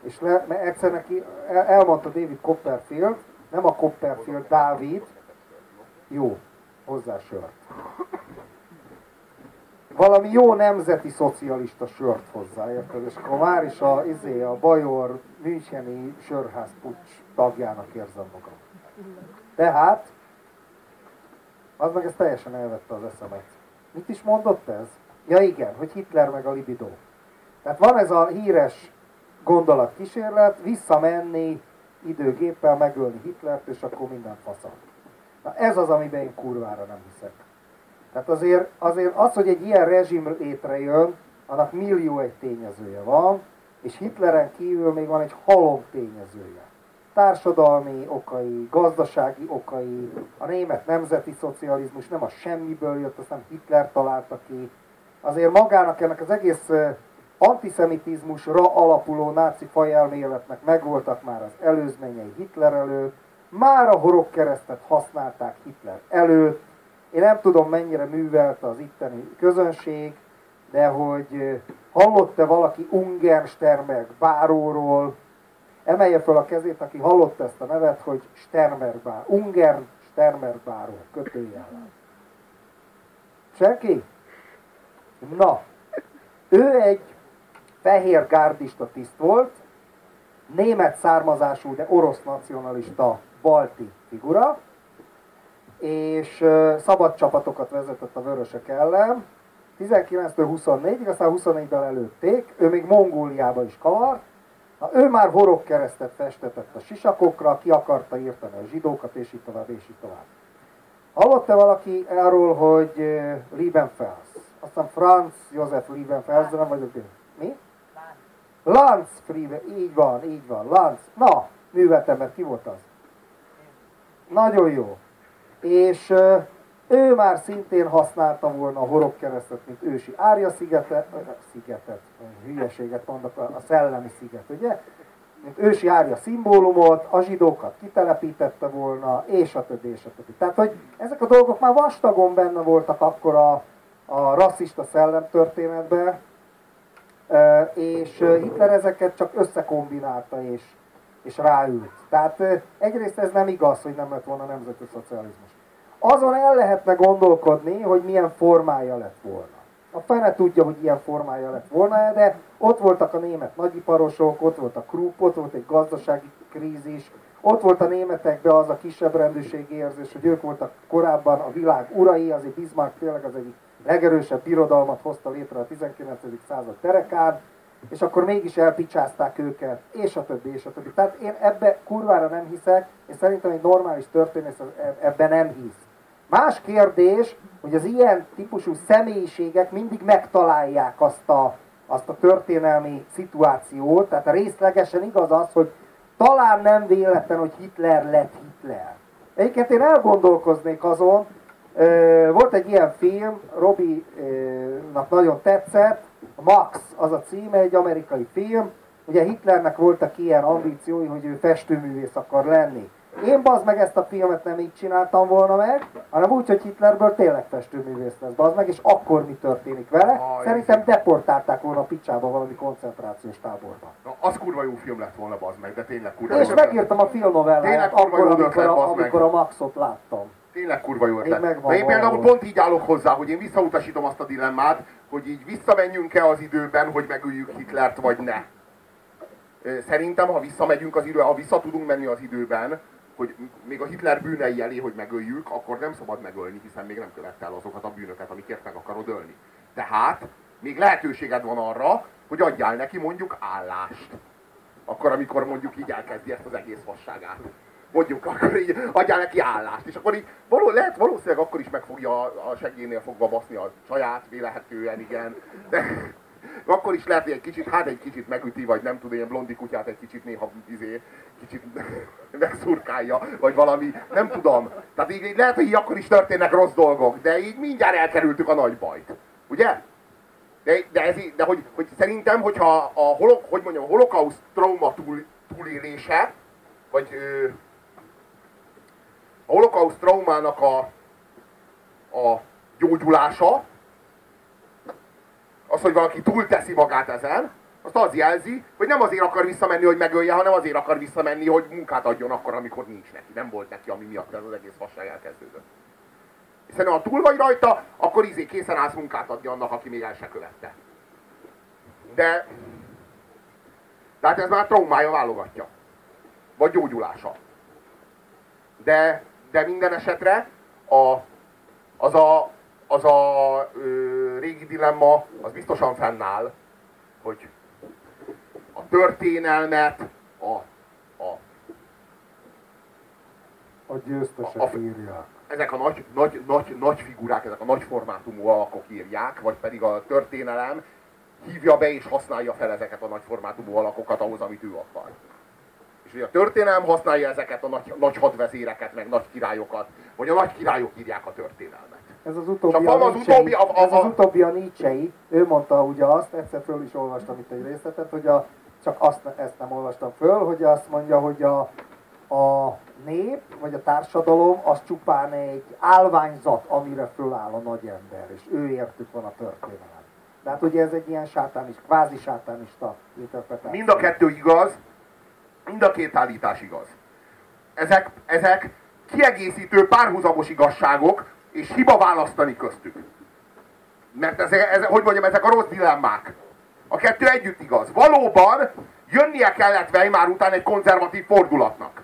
és le, mert egyszer neki el, elmondta David Copperfield, nem a Copperfield, Dávid, jó, hozzá sört. Valami jó nemzeti szocialista sört hozzá, érted? És akkor már is a, izé, a Bajor Müncheni sörház pucs tagjának érzem magam. Tehát Az meg ez teljesen elvette az eszemet. Mit is mondott ez? Ja igen, hogy Hitler meg a libido. Tehát van ez a híres gondolatkísérlet, visszamenni időgéppel, megölni Hitlert, és akkor minden faszal. Na ez az, amiben én kurvára nem hiszek. Tehát azért, azért az, hogy egy ilyen rezsim létrejön, annak millió egy tényezője van, és Hitleren kívül még van egy halom tényezője. Társadalmi okai, gazdasági okai, a német nemzeti szocializmus nem a semmiből jött, azt nem Hitler találta ki. Azért magának ennek az egész antiszemitizmusra alapuló náci fajelméletnek megvoltak már az előzményei Hitler előtt, már a horogkeresztet használták Hitler előtt, én nem tudom mennyire művelte az itteni közönség, de hogy hallott-e valaki Ungersternberg báróról, emelje fel a kezét, aki hallott ezt a nevet, hogy Sternberg bár, Ungern Sternberg báró, kötőjel. Senki? Na, ő egy fehér gárdista tiszt volt, német származású, de orosz nacionalista balti figura, és szabad csapatokat vezetett a vörösök ellen. 19-től 24-ig, aztán 24-ben előtték, ő még Mongóliába is kavart, Na, ő már horog keresztet festetett a sisakokra, ki akarta írtani a zsidókat, és így tovább, és így tovább. Hallott-e valaki arról, hogy Liebenfels? Aztán Franz Josef Liebenfels, de nem vagyok én. Mi? Lanz Friebe, így van, így van, Lanz. Na, művetember, ki volt az? Nagyon jó. És ő már szintén használta volna a horogkeresztet, mint ősi Árja szigetet, szigetet, hülyeséget mondok, a szellemi sziget, ugye? Mint ősi Árja szimbólumot, a zsidókat kitelepítette volna, és a többi, és a többi. Tehát, hogy ezek a dolgok már vastagon benne voltak akkor a, a rasszista szellemtörténetben, és Hitler ezeket csak összekombinálta, és, és ráült. Tehát egyrészt ez nem igaz, hogy nem lett volna nemzeti szocializmus. Azon el lehetne gondolkodni, hogy milyen formája lett volna. A fene tudja, hogy ilyen formája lett volna, de ott voltak a német nagyiparosok, ott volt a Krupp, ott volt egy gazdasági krízis, ott volt a németekben az a kisebb rendőrségi érzés, hogy ők voltak korábban a világ urai, azért Bismarck tényleg az egyik legerősebb birodalmat hozta létre a 19. század terekán, és akkor mégis elpicsázták őket, és a többi, és a többi. Tehát én ebbe kurvára nem hiszek, és szerintem egy normális történész e- ebben nem hisz. Más kérdés, hogy az ilyen típusú személyiségek mindig megtalálják azt a, azt a történelmi szituációt, tehát részlegesen igaz az, hogy talán nem véletlen, hogy Hitler lett Hitler. Egyébként én elgondolkoznék azon, volt egy ilyen film, Robi-nak nagyon tetszett, Max az a címe, egy amerikai film, ugye Hitlernek voltak ilyen ambíciói, hogy ő festőművész akar lenni. Én bazd meg ezt a filmet nem így csináltam volna meg, hanem úgy, hogy Hitlerből tényleg festőművész lesz, bazd meg, és akkor mi történik vele? Ah, Szerintem deportálták volna a picsába valami koncentrációs táborba. Na, az kurva jó film lett volna, bazd meg, de tényleg kurva És megírtam a filmnovelláját akkor, amikor, a, amikor a Maxot láttam. Tényleg kurva jó ötlet. Én, én például pont így állok hozzá, hogy én visszautasítom azt a dilemmát, hogy így visszamenjünk-e az időben, hogy megöljük Hitlert, vagy ne. Szerintem, ha visszamegyünk az időben, ha vissza tudunk menni az időben, hogy még a Hitler bűnei elé, hogy megöljük, akkor nem szabad megölni, hiszen még nem követte el azokat a bűnöket, amikért meg akarod ölni. Tehát még lehetőséged van arra, hogy adjál neki mondjuk állást. Akkor, amikor mondjuk így elkezdi ezt az egész vasságát. Mondjuk, akkor így adjál neki állást. És akkor így való, lehet valószínűleg akkor is meg fogja a segélynél fogva baszni a saját, vélehetően igen. De, akkor is lehet, hogy egy kicsit, hát egy kicsit megüti, vagy nem tudom, ilyen blondi kutyát egy kicsit néha izé, kicsit megszurkálja, vagy valami, nem tudom. Tehát így, így lehet, hogy így akkor is történnek rossz dolgok, de így mindjárt elkerültük a nagy bajt. Ugye? De, de, ez, de hogy, hogy szerintem, hogyha a, holok, hogy mondjam, a holokauszt trauma túl, túlélése, vagy ö, a holokauszt traumának a, a gyógyulása, az, hogy valaki túlteszi magát ezen, azt az jelzi, hogy nem azért akar visszamenni, hogy megölje, hanem azért akar visszamenni, hogy munkát adjon akkor, amikor nincs neki. Nem volt neki, ami miatt ez az egész vasság elkezdődött. Hiszen ha túl vagy rajta, akkor izé készen állsz munkát adni annak, aki még el se követte. De, tehát ez már traumája válogatja. Vagy gyógyulása. De, de minden esetre a az a, az a ö, régi dilemma, az biztosan fennáll, hogy a történelmet, a, a, A győztesek A- a- írják. ezek a nagy, nagy, nagy, nagy figurák, ezek a nagy formátumú alakok írják, vagy pedig a történelem hívja be és használja fel ezeket a nagy formátumú alakokat ahhoz, amit ő akar. És ugye a történelem használja ezeket a nagy, nagy hadvezéreket, meg nagy királyokat, vagy a nagy királyok írják a történelmet. Ez az utóbbi a, az utóbbi, a- a- ez az utóbbi a Nietzschei, ő mondta ugye azt, egyszer föl is olvastam itt egy részletet, hogy a, csak azt, ezt nem olvastam föl, hogy azt mondja, hogy a, a nép, vagy a társadalom, az csupán egy állványzat, amire föláll a nagy ember, és ő értük van a történelem. De hát ugye ez egy ilyen sátánis, kvázi sátánista interpretáció. Mind a kettő igaz, mind a két állítás igaz. Ezek, ezek kiegészítő párhuzamos igazságok, és hiba választani köztük. Mert ezek, ezek, hogy mondjam, ezek a rossz dilemmák. A kettő együtt igaz. Valóban jönnie kellett Weimar után egy konzervatív fordulatnak.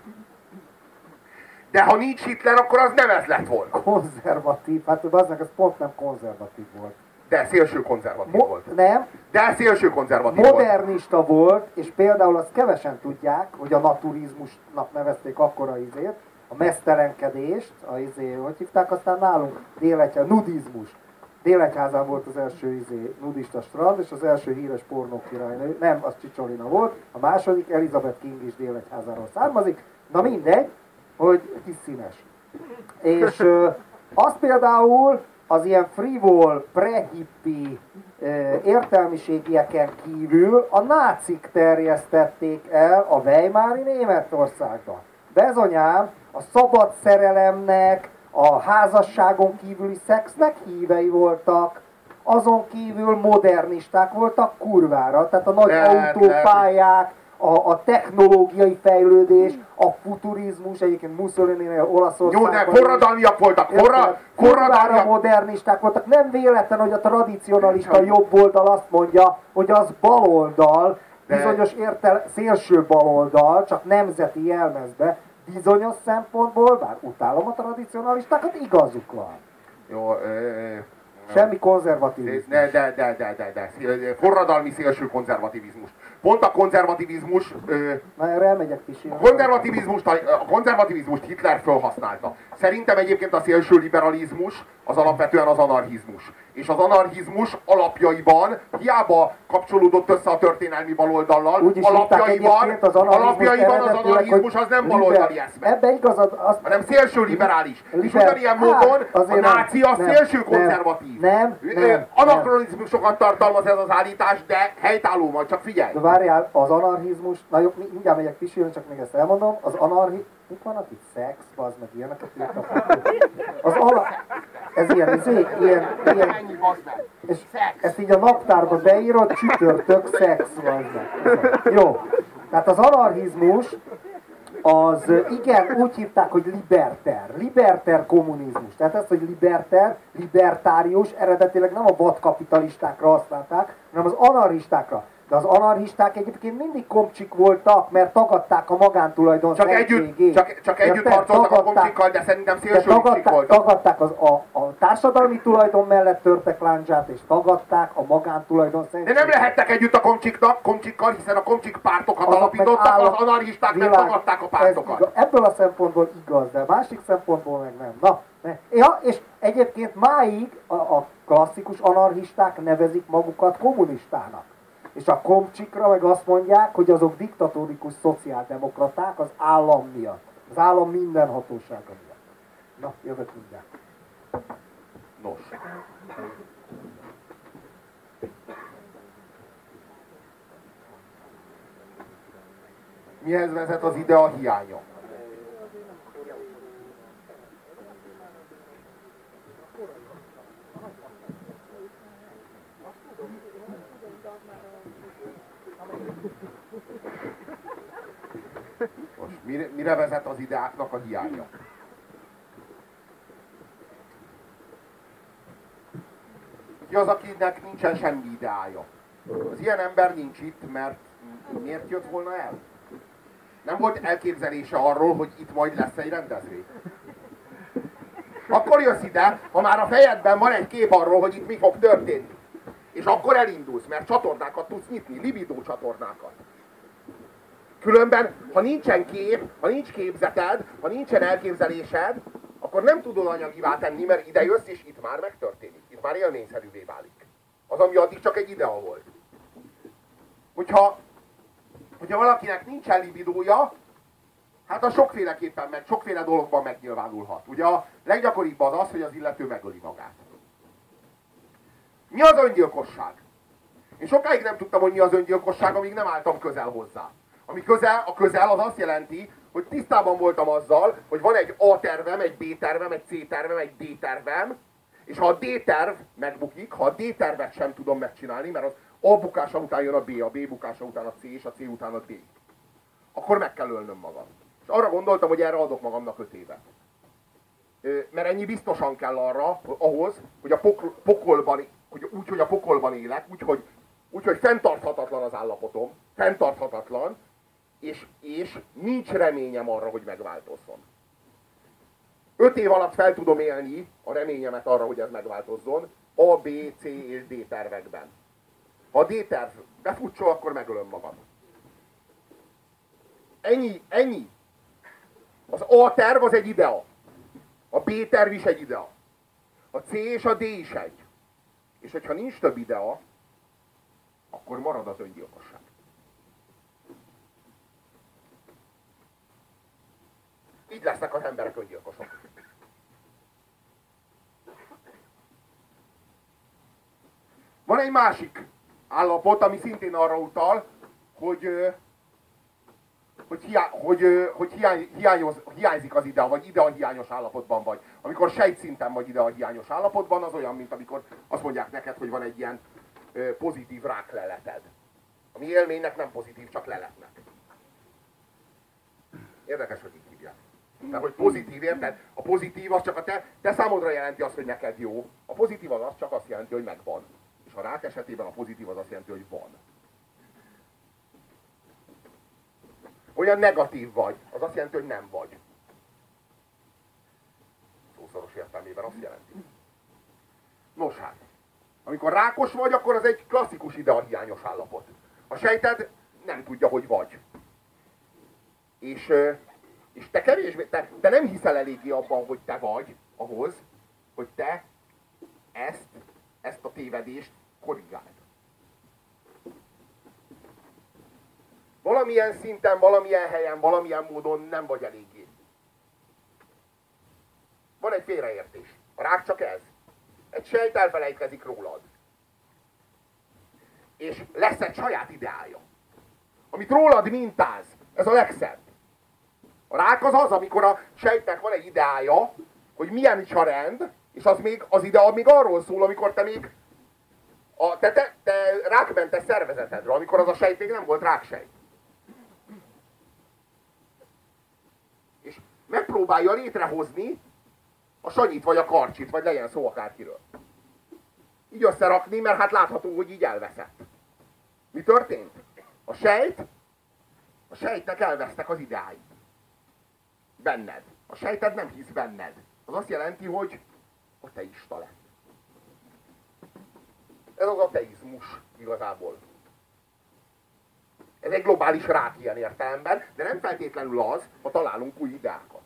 De ha nincs Hitler, akkor az nem ez lett volna. Konzervatív, hát ez pont nem konzervatív volt. De szélső konzervatív Mo- volt. nem, De szélső konzervatív volt. modernista volt, és például azt kevesen tudják, hogy a naturizmusnak nevezték akkora izét, a mesztelenkedést, a izé, hogy hívták aztán nálunk, délegyház, nudizmus. Délegyházán volt az első izé, nudista strand, és az első híres pornókirálynő, nem, az Csicsolina volt, a második Elizabeth King is Délegyházáról származik, na mindegy, hogy kis színes. És ö, az például az ilyen frivol, prehippi értelmiségieken kívül a nácik terjesztették el a Weimári Németországban. Bezonyám a szabad szerelemnek, a házasságon kívüli szexnek hívei voltak, azon kívül modernisták voltak kurvára, tehát a nagy Lehet, autópályák, a, a technológiai fejlődés, a futurizmus, egyébként Mussolini-nél Olaszországban. Jó, de forradalmiak voltak. Forra, forradalmiak. modernisták voltak. Nem véletlen, hogy a tradicionalista jobb oldal azt mondja, hogy az baloldal, De- bizonyos értel, szélső baloldal, csak nemzeti jelmezbe, bizonyos szempontból, bár utálom a tradicionalistákat, igazuk van. Jó, ö, Semmi konzervatív. De, de, de, de, de, de, forradalmi szélső konzervativizmus. Pont a konzervativizmus, ö, Na, erre elmegyek pisilni. a konzervativizmust, a, a konzervativizmust Hitler felhasználta. Szerintem egyébként a szélső liberalizmus az alapvetően az anarchizmus. És az anarchizmus alapjaiban hiába kapcsolódott össze a történelmi baloldallal, Úgy is alapjaiban, az anarchizmus alapjaiban az anarchizmus az nem baloldali eszme. Ebbe igazad, azt hanem szélső liberális. És Liber- ugyanilyen Hát, módon a nem. náci a Nem, szélső nem, konzervatív. nem, Ö, nem, Anakronizmusokat tartalmaz ez az állítás, de helytálló majd, csak figyelj. De várjál, az anarchizmus, na jó, mi- mindjárt megyek pisilni, csak még ezt elmondom, az anarchi... Mik vannak itt? Szex, az meg ilyeneket írtak. Az ala... Ez ilyen, ez ilyen, ilyen, ilyen, és ezt így a naptárba beírod, csütörtök, szex van. Jó. Tehát az anarchizmus, az igen, úgy hívták, hogy liberter. Liberter kommunizmus. Tehát ezt, hogy liberter, libertárius, eredetileg nem a vadkapitalistákra használták, hanem az anarchistákra. De az anarchisták egyébként mindig komcsik voltak, mert tagadták a magántulajdon Csak együtt, csak, csak együtt harcoltak a komcsikkal, de szerintem de szélső tagadták, voltak. tagadták az, a, a társadalmi tulajdon mellett törtek láncsát, és tagadták a magántulajdon De szentségét. nem lehettek együtt a komcsiknak, komcsikkal, hiszen a komcsik pártokat Azok alapítottak, állam- az anarchisták meg Világ- tagadták a pártokat. igaz. Ebből a szempontból igaz, de másik szempontból meg nem. Na. Ja, és egyébként máig a, a klasszikus anarchisták nevezik magukat kommunistának. És a komcsikra meg azt mondják, hogy azok diktatórikus szociáldemokraták az állam miatt. Az állam minden hatósága miatt. Na, jövök mindjárt. Nos. Mihez vezet az idea hiánya? Most mire, mire vezet az ideáknak a hiánya? Ki az, akinek nincsen semmi ideája? Az ilyen ember nincs itt, mert miért jött volna el? Nem volt elképzelése arról, hogy itt majd lesz egy rendezvény. Akkor jössz ide, ha már a fejedben van egy kép arról, hogy itt mi fog történni. És akkor elindulsz, mert csatornákat tudsz nyitni, libidó csatornákat. Különben, ha nincsen kép, ha nincs képzeted, ha nincsen elképzelésed, akkor nem tudod anyagivá tenni, mert ide jössz, és itt már megtörténik. Itt már élményszerűvé válik. Az, ami addig csak egy idea volt. Hogyha, hogyha valakinek nincsen libidója, hát a sokféleképpen meg, sokféle dologban megnyilvánulhat. Ugye a leggyakoribb az az, hogy az illető megöli magát. Mi az öngyilkosság? Én sokáig nem tudtam, hogy mi az öngyilkosság, amíg nem álltam közel hozzá. Ami közel, a közel az azt jelenti, hogy tisztában voltam azzal, hogy van egy A tervem, egy B tervem, egy C tervem, egy D tervem, és ha a D terv megbukik, ha a D tervet sem tudom megcsinálni, mert az A bukása után jön a B, a B bukása után a C, és a C után a D, akkor meg kell ölnöm magam. És arra gondoltam, hogy erre adok magamnak öt évet. Mert ennyi biztosan kell arra, ahhoz, hogy a pokolban, hogy úgy, hogy a pokolban élek, úgy, hogy, úgy, hogy fenntarthatatlan az állapotom, fenntarthatatlan, és, és nincs reményem arra, hogy megváltozzon. Öt év alatt fel tudom élni a reményemet arra, hogy ez megváltozzon, A, B, C és D tervekben. Ha a D terv befutcsol, akkor megölöm magam. Ennyi, ennyi. Az A terv az egy idea. A B terv is egy idea. A C és a D is egy. És hogyha nincs több idea, akkor marad az öngyilkosság. Így lesznek az emberek öngyilkosok. Van egy másik állapot, ami szintén arra utal, hogy, hogy, hiá, hogy, hogy hiány, hiányoz, hiányzik az ide, vagy ide a hiányos állapotban vagy. Amikor sejtszinten vagy ide a hiányos állapotban, az olyan, mint amikor azt mondják neked, hogy van egy ilyen pozitív rákleleted. Ami élménynek nem pozitív, csak leletnek. Érdekes, hogy így Tehát, hogy pozitív, érted? A pozitív az csak a te, te számodra jelenti azt, hogy neked jó. A pozitív az, az csak azt jelenti, hogy megvan. És a rák esetében a pozitív az azt jelenti, hogy van. Olyan negatív vagy, az azt jelenti, hogy nem vagy. Szószoros értelmében azt jelenti. Nos hát, amikor rákos vagy, akkor az egy klasszikus idealhiányos állapot. A sejted nem tudja, hogy vagy. És és te kevésbé, te, te nem hiszel eléggé abban, hogy te vagy ahhoz, hogy te ezt, ezt a tévedést korrigáld. Valamilyen szinten, valamilyen helyen, valamilyen módon nem vagy eléggé. Van egy félreértés. A rák csak ez. Egy sejt elfelejtkezik rólad. És lesz egy saját ideája. Amit rólad mintáz. Ez a legszebb. A rák az az, amikor a sejtnek van egy ideája, hogy milyen is a rend, és az, még, az idea még arról szól, amikor te még a, te, te, te rákmentes szervezetedről, amikor az a sejt még nem volt ráksejt. És megpróbálja létrehozni a sanyit, vagy a karcsit, vagy legyen szó akárkiről. Így összerakni, mert hát látható, hogy így elveszett. Mi történt? A sejt, a sejtnek elvesztek az ideáit benned. A sejted nem hisz benned. Az azt jelenti, hogy ateista lett. Ez az ateizmus igazából. Ez egy globális rák ilyen értelemben, de nem feltétlenül az, ha találunk új ideákat.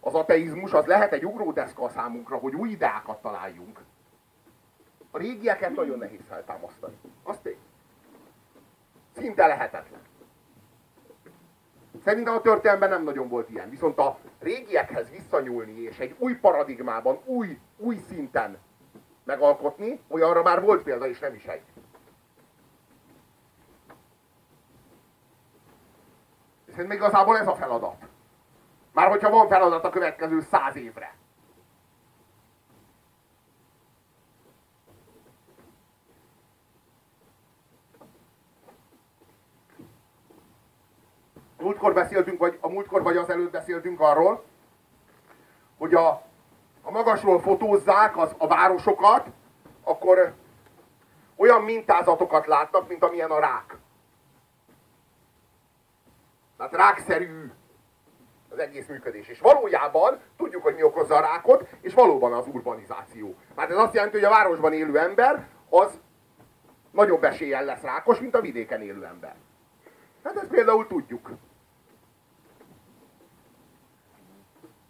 Az ateizmus az lehet egy ugródeszka a számunkra, hogy új ideákat találjunk. A régieket nagyon nehéz feltámasztani. Azt tény. Szinte lehetetlen. Szerintem a történelemben nem nagyon volt ilyen. Viszont a régiekhez visszanyúlni és egy új paradigmában, új, új szinten megalkotni, olyanra már volt példa, és nem is egy. Szerintem igazából ez a feladat. Már hogyha van feladat a következő száz évre. Múltkor beszéltünk, vagy a múltkor vagy az előtt beszéltünk arról, hogy a, a magasról fotózzák az, a városokat, akkor olyan mintázatokat látnak, mint amilyen a rák. Tehát rákszerű az egész működés. És valójában tudjuk, hogy mi okozza a rákot, és valóban az urbanizáció. Hát ez azt jelenti, hogy a városban élő ember az nagyobb eséllyel lesz rákos, mint a vidéken élő ember. Hát ezt például tudjuk.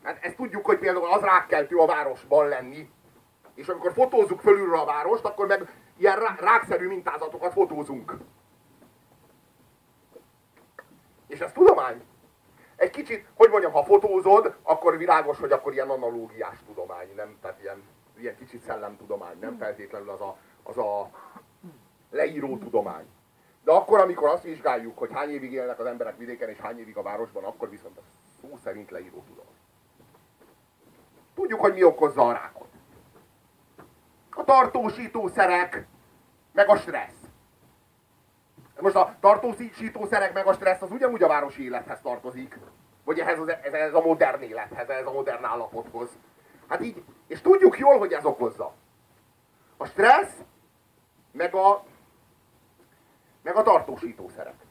Hát ezt tudjuk, hogy például az rákkeltő a városban lenni. És amikor fotózzuk fölülről a várost, akkor meg ilyen rákszerű mintázatokat fotózunk. És ez tudomány. Egy kicsit, hogy mondjam, ha fotózod, akkor világos, hogy akkor ilyen analógiás tudomány, nem? Tehát ilyen, ilyen kicsit szellemtudomány, nem feltétlenül az a, az a leíró tudomány. De akkor, amikor azt vizsgáljuk, hogy hány évig élnek az emberek vidéken, és hány évig a városban, akkor viszont szó szerint leíró tudomány. Tudjuk, hogy mi okozza a rákot. A tartósítószerek, meg a stressz. Most a tartósítószerek meg a stressz az ugyanúgy a városi élethez tartozik. Vagy ehhez, az, ehhez a modern élethez, ehhez a modern állapothoz. Hát így, és tudjuk jól, hogy ez okozza. A stressz, meg a, meg a tartósítószerek.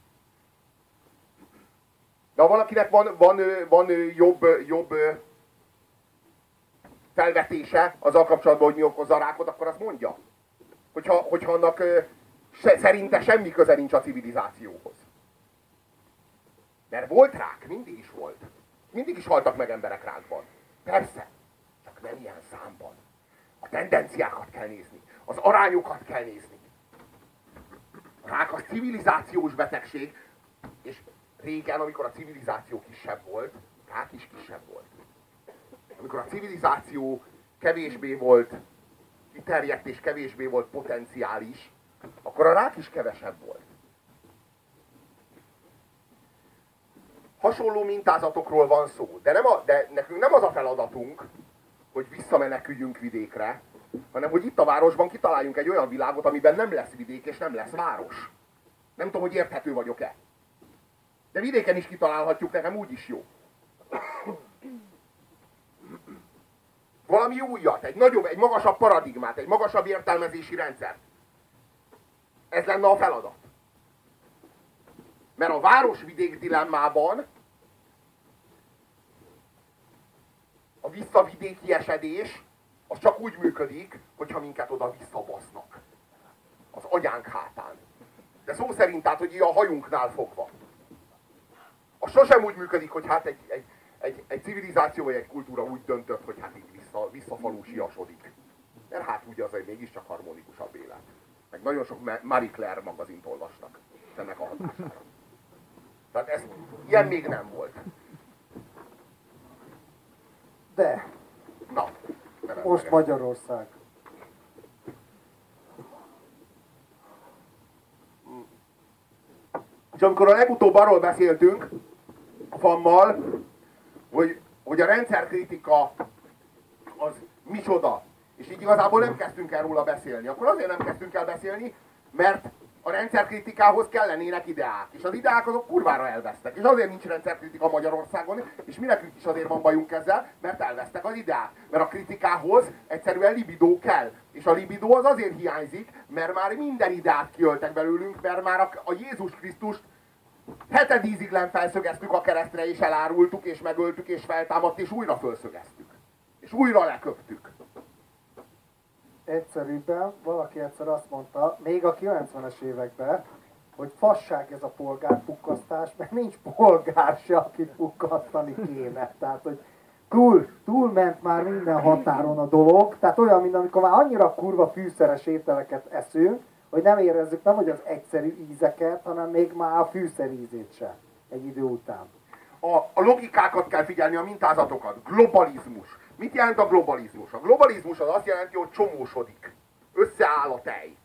De ha valakinek van, van, van jobb, jobb felvetése azzal kapcsolatban, hogy mi okozza a rákot, akkor azt mondja. Hogyha, hogyha annak se, szerinte semmi köze nincs a civilizációhoz. Mert volt rák, mindig is volt. Mindig is haltak meg emberek rákban. Persze, csak nem ilyen számban. A tendenciákat kell nézni, az arányokat kell nézni. A rák a civilizációs betegség, és régen, amikor a civilizáció kisebb volt, rák is kisebb volt amikor a civilizáció kevésbé volt kiterjedt és kevésbé volt potenciális, akkor a rák is kevesebb volt. Hasonló mintázatokról van szó, de, nem a, de nekünk nem az a feladatunk, hogy visszameneküljünk vidékre, hanem hogy itt a városban kitaláljunk egy olyan világot, amiben nem lesz vidék és nem lesz város. Nem tudom, hogy érthető vagyok-e. De vidéken is kitalálhatjuk, nekem úgy is jó. Valami újat, egy nagyobb, egy magasabb paradigmát, egy magasabb értelmezési rendszert. Ez lenne a feladat. Mert a város-vidék dilemmában a visszavidéki esedés az csak úgy működik, hogyha minket oda visszabasznak. Az agyánk hátán. De szó szerint, tehát, hogy a hajunknál fogva. Az sosem úgy működik, hogy hát egy, egy, egy, egy civilizáció vagy egy kultúra úgy döntött, hogy hát így vissza, visszafalúsiasodik. Mert hát ugye az egy mégiscsak harmonikusabb élet. Meg nagyon sok Marie Claire magazint olvastak ennek a hatására. Tehát ez, ilyen még nem volt. De. Na. Most Magyarország. És amikor a legutóbb arról beszéltünk, a fammal, hogy, hogy a rendszerkritika az micsoda. És így igazából nem kezdtünk el róla beszélni. Akkor azért nem kezdtünk el beszélni, mert a rendszerkritikához kellenének ideák. És az ideák azok kurvára elvesztek. És azért nincs rendszerkritika Magyarországon, és mi nekünk is azért van bajunk ezzel, mert elvesztek az ideák. Mert a kritikához egyszerűen libidó kell. És a libidó az azért hiányzik, mert már minden ideát kiöltek belőlünk, mert már a, Jézus Krisztust Heted íziglen felszögeztük a keresztre, és elárultuk, és megöltük, és feltámadt, és újra felszögeztük. És újra leköptük. Egyszerűbben valaki egyszer azt mondta, még a 90-es években, hogy fasság ez a polgárpukkasztás, mert nincs polgár se, akit pukkasztani kéne. Tehát, hogy túl, túl ment már minden határon a dolog, tehát olyan, mint amikor már annyira kurva fűszeres ételeket eszünk, hogy nem érezzük nem, hogy az egyszerű ízeket, hanem még már a fűszer ízét se egy idő után. A, a logikákat kell figyelni, a mintázatokat. Globalizmus. Mit jelent a globalizmus? A globalizmus az azt jelenti, hogy csomósodik. Összeáll a tej.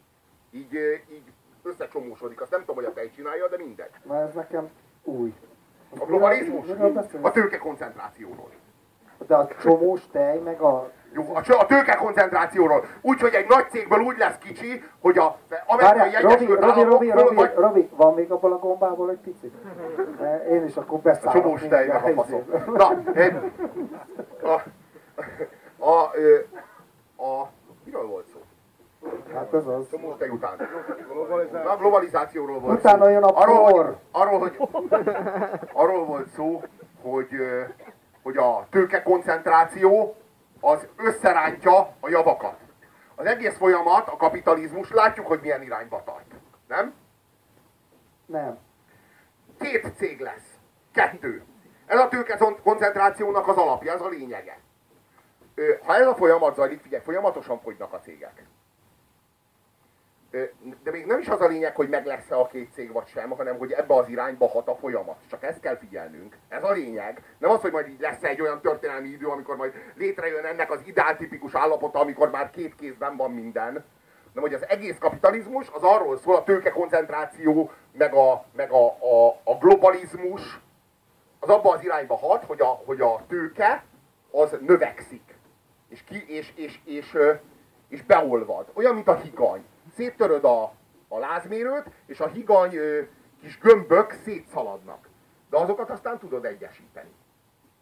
Így, így összecsomósodik. Azt nem tudom, hogy a tej csinálja, de mindegy. Na ez nekem új. A globalizmus? A tőke koncentrációról. De a csomós tej, meg a jó, a, a tőke koncentrációról. Úgyhogy egy nagy cégből úgy lesz kicsi, hogy a amerikai Egyesült Robi, Robi, Robi, Robi, Robi, van még abból a gombából egy picit? Én is akkor beszállok. Csomós tej, meg a faszom. Na, a, a, a, a, miről volt szó? Hát ez az. Csomós tej után. A globalizációról volt Utána jön a arról, hogy, arról, hogy, arról volt szó, hogy, hogy a tőke koncentráció az összerántja a javakat. Az egész folyamat, a kapitalizmus, látjuk, hogy milyen irányba tart. Nem? Nem. Két cég lesz. Kettő. Ez a tőke koncentrációnak az alapja, ez a lényege. Ha ez a folyamat zajlik, figyelj, folyamatosan fogynak a cégek. De még nem is az a lényeg, hogy meg lesz-e a két cég vagy sem, hanem hogy ebbe az irányba hat a folyamat. Csak ezt kell figyelnünk. Ez a lényeg. Nem az, hogy majd így lesz egy olyan történelmi idő, amikor majd létrejön ennek az ideáltipikus állapota, amikor már két kézben van minden. Nem, hogy az egész kapitalizmus az arról szól, a tőke koncentráció, meg a, meg a, a, a globalizmus, az abba az irányba hat, hogy a, hogy a tőke az növekszik. És, ki, és, és, és, és, és beolvad. Olyan, mint a higany széttöröd a, a lázmérőt, és a higany ö, kis gömbök szétszaladnak. De azokat aztán tudod egyesíteni.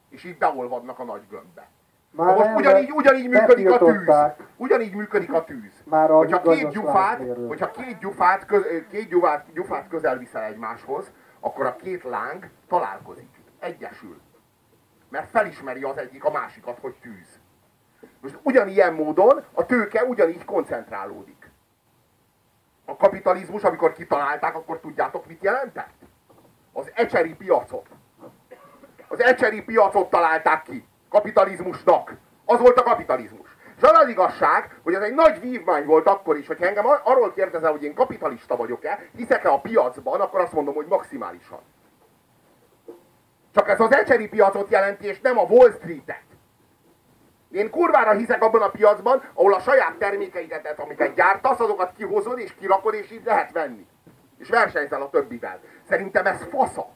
És így beolvadnak a nagy gömbbe. Már most ugyanígy, ugyanígy működik a tűz. Ugyanígy működik a tűz. Már a hogyha két gyufát, hogyha két gyufát, köz, két gyufát, gyufát közel viszel egymáshoz, akkor a két láng találkozik, egyesül. Mert felismeri az egyik a másikat, hogy tűz. Most ugyanilyen módon a tőke ugyanígy koncentrálódik a kapitalizmus, amikor kitalálták, akkor tudjátok, mit jelentett? Az ecseri piacot. Az ecseri piacot találták ki. Kapitalizmusnak. Az volt a kapitalizmus. És az az igazság, hogy ez egy nagy vívmány volt akkor is, hogy engem arról kérdezel, hogy én kapitalista vagyok-e, hiszek-e a piacban, akkor azt mondom, hogy maximálisan. Csak ez az ecseri piacot jelenti, és nem a Wall Street-et. Én kurvára hiszek abban a piacban, ahol a saját termékeidet, amiket gyártasz, azokat kihozod és kirakod, és így lehet venni. És versenyzel a többivel. Szerintem ez fasza.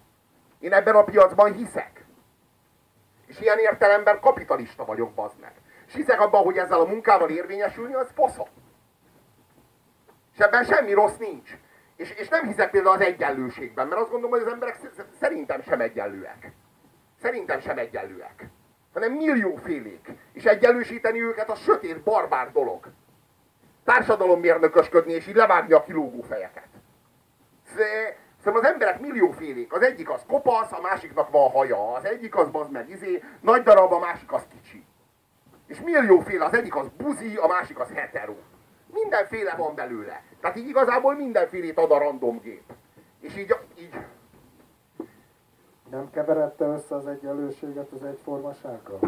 Én ebben a piacban hiszek. És ilyen értelemben kapitalista vagyok, bazd meg. És hiszek abban, hogy ezzel a munkával érvényesülni, az fasza. És ebben semmi rossz nincs. És, és nem hiszek például az egyenlőségben, mert azt gondolom, hogy az emberek szerintem sem egyenlőek. Szerintem sem egyenlőek hanem milliófélék. És egyenlősíteni őket a sötét, barbár dolog. Társadalommérnökösködni és így levágni a kilógó fejeket. Szóval az emberek milliófélék. Az egyik az kopasz, a másiknak van haja. Az egyik az az meg izé, nagy darab, a másik az kicsi. És millióféle, az egyik az buzi, a másik az hetero. Mindenféle van belőle. Tehát így igazából mindenfélét ad a random gép. És így, így nem keveredte össze az egyenlőséget az egyformasággal?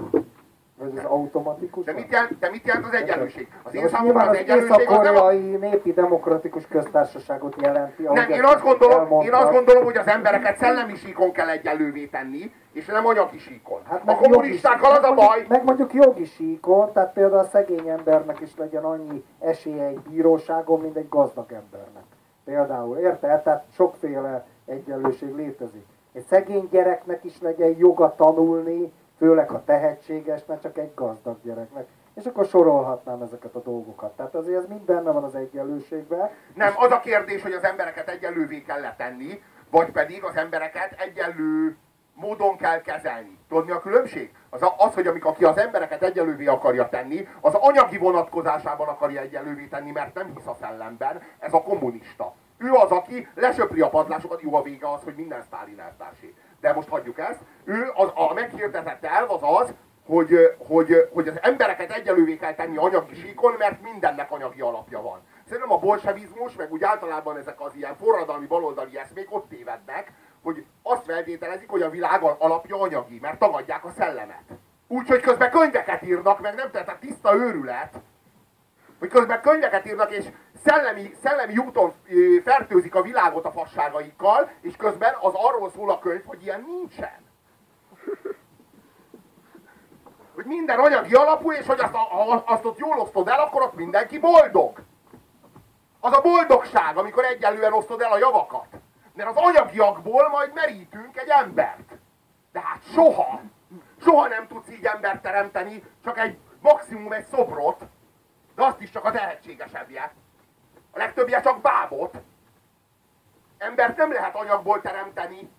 Vagy az automatikus? De mit jelent, de mit jelent az egyenlőség? Az én számomra az egyenlőség az nem a... népi demokratikus köztársaságot jelenti. Nem, én azt, gondolom, én azt gondolom, hogy az embereket szellemi síkon kell egyenlővé tenni, és nem anyagi síkon. Hát a kommunistákkal az a baj. Meg mondjuk jogi síkon, tehát például a szegény embernek is legyen annyi esélye egy bíróságon, mint egy gazdag embernek. Például, érted? Tehát sokféle egyenlőség létezik egy szegény gyereknek is legyen joga tanulni, főleg a tehetségesnek, csak egy gazdag gyereknek. És akkor sorolhatnám ezeket a dolgokat. Tehát azért ez mind benne van az egyenlőségben. Nem, az a kérdés, hogy az embereket egyenlővé kell letenni, vagy pedig az embereket egyenlő módon kell kezelni. Tudod mi a különbség? Az, a, az hogy amikor aki az embereket egyenlővé akarja tenni, az anyagi vonatkozásában akarja egyenlővé tenni, mert nem hisz a szellemben, ez a kommunista. Ő az, aki lesöpri a padlásokat, jó a vége az, hogy minden Sztálin eltársé. De most hagyjuk ezt. Ő az, a meghirdetett elv az az, hogy, hogy, hogy az embereket egyelővé kell tenni anyagi síkon, mert mindennek anyagi alapja van. Szerintem a bolsevizmus, meg úgy általában ezek az ilyen forradalmi baloldali eszmék ott tévednek, hogy azt feltételezik, hogy a világ alapja anyagi, mert tagadják a szellemet. Úgyhogy közben könyveket írnak, meg nem tehát tiszta őrület, hogy közben könyveket írnak, és szellemi, szellemi úton fertőzik a világot a fasságaikkal, és közben az arról szól a könyv, hogy ilyen nincsen. Hogy minden anyagi alapú, és hogy azt, a, azt ott jól osztod el, akkor ott mindenki boldog. Az a boldogság, amikor egyenlően osztod el a javakat. Mert az anyagiakból majd merítünk egy embert. De hát soha, soha nem tudsz így embert teremteni, csak egy maximum egy szobrot, de azt is csak a tehetségesebbje. A legtöbbje csak bábot. Embert nem lehet anyagból teremteni.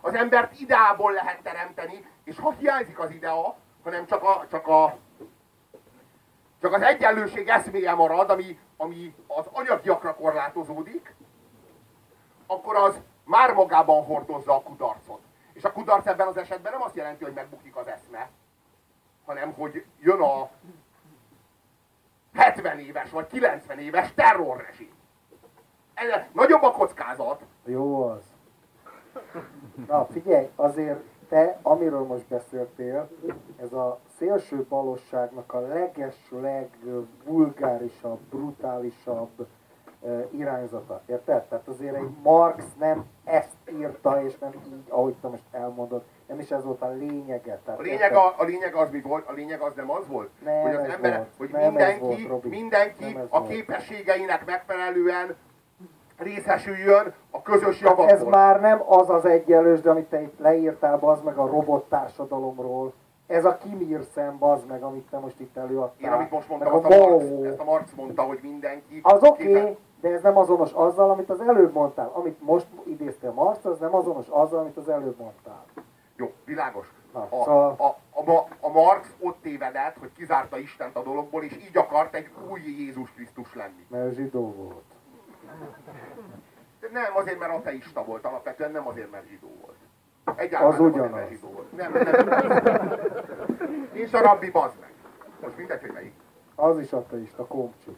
Az embert ideából lehet teremteni, és ha hiányzik az idea, hanem csak, a, csak, a, csak az egyenlőség eszméje marad, ami, ami az anyagiakra korlátozódik, akkor az már magában hordozza a kudarcot. És a kudarc ebben az esetben nem azt jelenti, hogy megbukik az eszme, hanem hogy jön a 70 éves vagy 90 éves terrorrezsim. Ez nagyobb a kockázat. Jó az. Na figyelj, azért te, amiről most beszéltél, ez a szélső balosságnak a leges, legvulgárisabb, brutálisabb uh, irányzata. Érted? Tehát azért egy Marx nem ezt írta, és nem így, ahogy te most elmondod. Nem is ez volt a lényege. Tehát A lényeg, a, a lényeg az mi volt? A lényeg az nem az volt? Nem hogy az ez emberek, volt. hogy Nem mindenki, volt, Robi. mindenki Nem a volt. képességeinek megfelelően részesüljön a közös javakból. ez már nem az az egyenlős, de amit te itt leírtál, bazd meg a robot társadalomról. Ez a Kim Il-sen, bazd meg, amit te most itt előadtál. Én amit most mondtam, azt a, Marx, ezt a Marx mondta, hogy mindenki... Az oké, okay, de ez nem azonos azzal, amit az előbb mondtál. Amit most idéztél Marx, az nem azonos azzal, amit az előbb mondtál. Jó, világos. Na, A, szóval- a, a, Ma- a Marx ott tévedett, hogy kizárta Istent a dologból, és így akart egy új Jézus Krisztus lenni. Mert zsidó volt. De nem azért, mert ateista volt, alapvetően nem azért, mert zsidó volt. Egyáltalán Az nem ugyanaz. azért, mert zsidó volt. Nem, nem. És a rabbi bazd meg. Most mindegy, hogy melyik. Az is ateista, komcsi.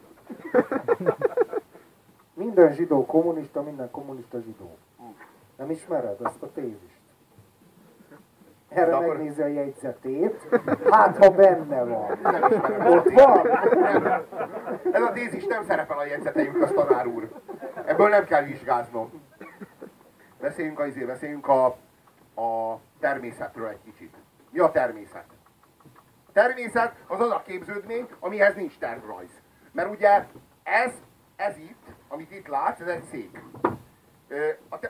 Minden zsidó kommunista, minden kommunista zsidó. Nem ismered ezt a tézist? Erre akkor- megnézi a jegyzetét, hát ha benne van. Nem. Ott van? Nem. Ez a tézis nem szerepel a jegyzeteim közt, tanár úr. Ebből nem kell vizsgáznom. Beszéljünk a, izé, beszéljünk a, a természetről egy kicsit. Mi a természet? A természet az az a képződmény, amihez nincs tervrajz. Mert ugye ez, ez itt, amit itt látsz, ez egy szék.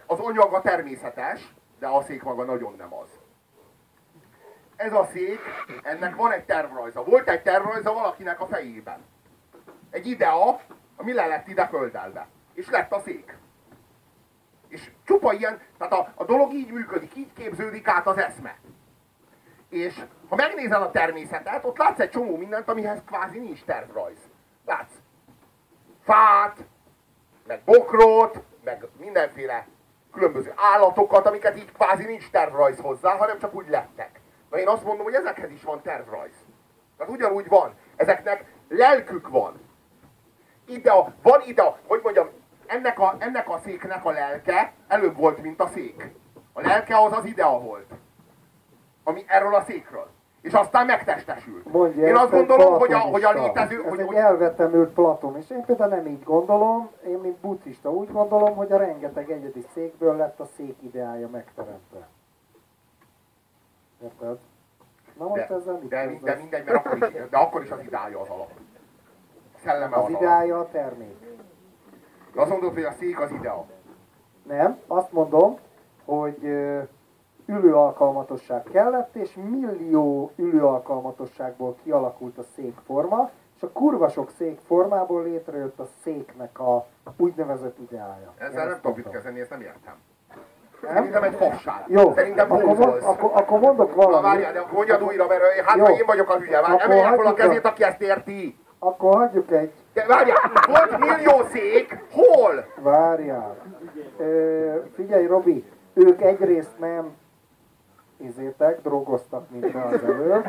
Az anyag a természetes, de a szék maga nagyon nem az. Ez a szék, ennek van egy tervrajza. Volt egy tervrajza valakinek a fejében. Egy idea, ami le lett ide földelve. És lett a szék. És csupa ilyen, tehát a, a dolog így működik, így képződik át az eszme. És ha megnézel a természetet, ott látsz egy csomó mindent, amihez kvázi nincs tervrajz. Látsz fát, meg bokrot, meg mindenféle különböző állatokat, amiket így kvázi nincs tervrajz hozzá, hanem csak úgy lettek. Na én azt mondom, hogy ezekhez is van tervrajz. Tehát ugyanúgy van. Ezeknek lelkük van. Ide a, van ide, a- hogy mondjam, ennek a, ennek a széknek a lelke előbb volt, mint a szék. A lelke az az idea volt. Ami erről a székről. És aztán megtestesült. Mondja, Én azt gondolom, hogy a, hogy a létező... Ez Hogy, egy elvetemült Platon, és én például nem így gondolom, én mint buddhista úgy gondolom, hogy a rengeteg egyedi székből lett a szék ideája megteremtve. Érted? Na most de, ezzel mit de, de kezdesz? mindegy, mert akkor is, de akkor is az idája az alap. A szelleme az Az alap. ideája a termék. De azt mondod, hogy a szék az idea. Nem, azt mondom, hogy ö, ülőalkalmatosság kellett, és millió ülőalkalmatosságból kialakult a székforma, és a kurva sok székformából létrejött a széknek a úgynevezett ideája. Én Ezzel nem ezt tudom mit kezdeni, ezt nem értem. Nem? Szerintem egy fasság. Jó, Szerintem akkor, mond, akkor, akkor mondok Na valamit, várjál, de akkor mondjad újra, mert hát Jó. én vagyok a hülye. Várj, Akkor fel a kezét, aki ezt érti. akkor hagyjuk egy, De várjál, volt millió szék, hol? várjál. Ö, figyelj Robi, ők egyrészt nem izétek, drogoztak, mint az előbb,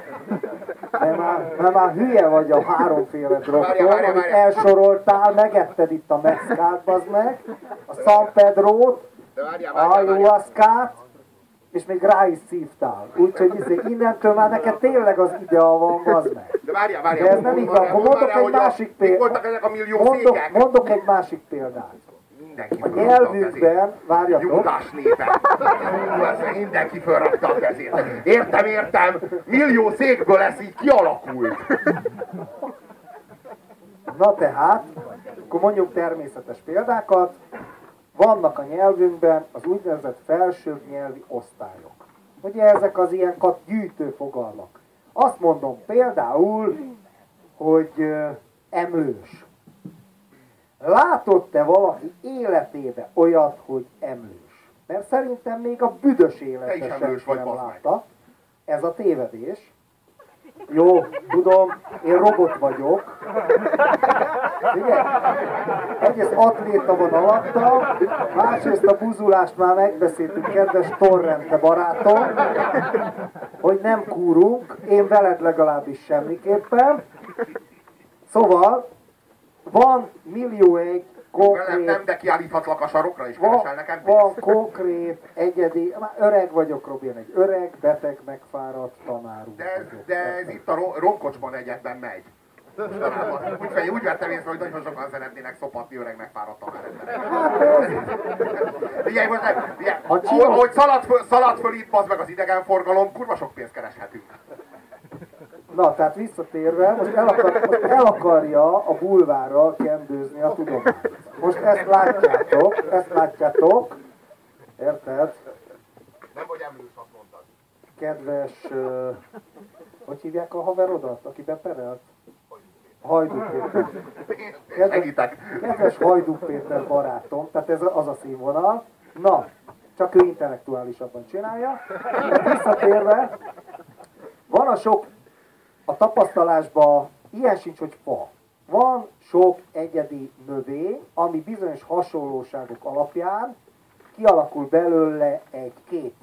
de már, mert már hülye vagy a háromféle drogtól, amit elsoroltál, megetted itt a meszkát, bazd meg, a San Pedrót, De várjál, a várjál, várjál. ayahuascát, és még rá is szívtál. Úgyhogy izé, innentől már neked tényleg az idea van, bazd meg. De várjál, várjál. De ez nem így van. Mondok egy másik példát. voltak ezek a millió Mondok, egy másik példát. Mindenki A fölrakta nyelvünkben, várjatok, Judás népe. Mindenki felrakta a kezét. Értem, értem. Millió székből ez így kialakult. Na tehát, akkor mondjuk természetes példákat. Vannak a nyelvünkben az úgynevezett felsőbb nyelvi osztályok. Ugye ezek az ilyen kat gyűjtő fogalmak. Azt mondom például, hogy ö, emlős. Látott-e valaki életébe olyat, hogy emlős? Mert szerintem még a büdös Te is életben emlős senki vagy, nem bazd meg. látta. Ez a tévedés. Jó, tudom, én robot vagyok. Igen? Egyrészt atléta van alatta, másrészt a buzulást már megbeszéltük, kedves Torrente barátom, hogy nem kúrunk, én veled legalábbis semmiképpen. Szóval, van millió egy konkrét nem, de kiállíthatlak a sarokra, és van, nekem van konkrét, egyedi, már öreg vagyok, Robin, egy öreg, beteg, megfáradt tanárunk De ez, vagyok. de ez itt a ro- ronkocsban egyetben megy. Mostanában. Úgy, vettem észre, hogy nagyon sokan szeretnének szopatni öreg megfáradt tanárembereket. Hát ez, Ugye, most nem, ahogy szalad, föl, szalad föl itt, bazd meg az idegenforgalom, kurva sok pénzt kereshetünk. Na, tehát visszatérve, most el, akar, most el akarja a bulvárral kendőzni a tudományt. Most ezt látjátok, ezt látjátok, érted? Nem vagy emlős, azt mondtad. Kedves, uh, hogy hívják a haverodat, aki beperelt? Hajdú Péter. Kedves, kedves Hajdú Péter barátom, tehát ez az a színvonal. Na, csak ő intellektuálisabban csinálja. Visszatérve, van a sok, a tapasztalásban ilyen sincs, hogy fa. Van sok egyedi növény, ami bizonyos hasonlóságok alapján kialakul belőle egy kép.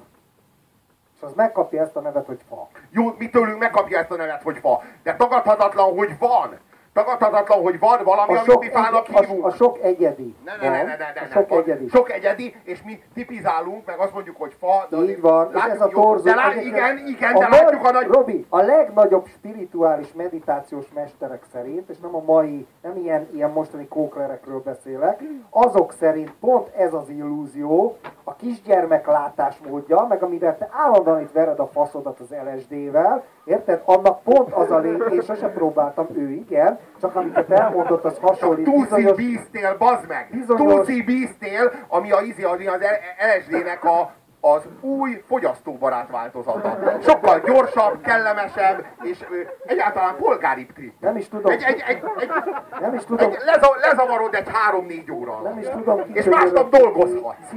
És az megkapja ezt a nevet, hogy fa. Jó, mi tőlünk megkapja ezt a nevet, hogy fa. De tagadhatatlan, hogy van. Tagadhatatlan, hogy van valami, A amit fának egy, a, hívunk. a sok egyedi. Ne, ne, ne, ne, ne, ne, a ne. sok Van egyedi. Sok egyedi, és mi tipizálunk, meg azt mondjuk, hogy fa. De Így van, látjuk, ez a torzó... De lá, igen, igen, a de nagy- látjuk a nagy... Robi, a legnagyobb spirituális meditációs mesterek szerint, és nem a mai, nem ilyen, ilyen mostani kóklerekről beszélek, azok szerint pont ez az illúzió, a kisgyermek látásmódja, meg amivel te állandóan itt vered a faszodat az LSD-vel, érted? Annak pont az a lény, én sose próbáltam, ő igen, csak amiket elmondott, az hasonlít bizonyos Beastél, bazd meg! bizonyos- Beastél, ami a, izi, az LSD-nek a, az új fogyasztóbarát változata. Sokkal gyorsabb, kellemesebb, és ö, egyáltalán polgári trip. Nem is tudom. Egy, egy, egy, egy, Nem is tudom, egy leza, lezavarod egy három-négy óra nem is tudom, És másnap dolgozhatsz.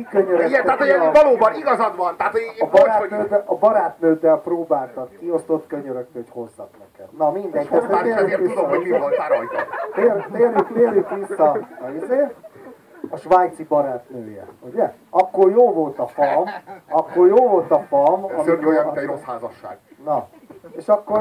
Igen, tehát hogy valóban igazad van. Tehát, hogy, A barátnőddel, a barátnőddel próbáltad, kiosztott könyörögte, hogy hozzak neked. Na mindegy, ezt Már is ezért tudom, hogy mi voltál rajta. tér, térjünk, térjünk vissza a, izé, a svájci barátnője, ugye? Akkor jó volt a fam, akkor jó volt a fam. Szörnyű olyan, mint egy rossz házasság. Na, és akkor,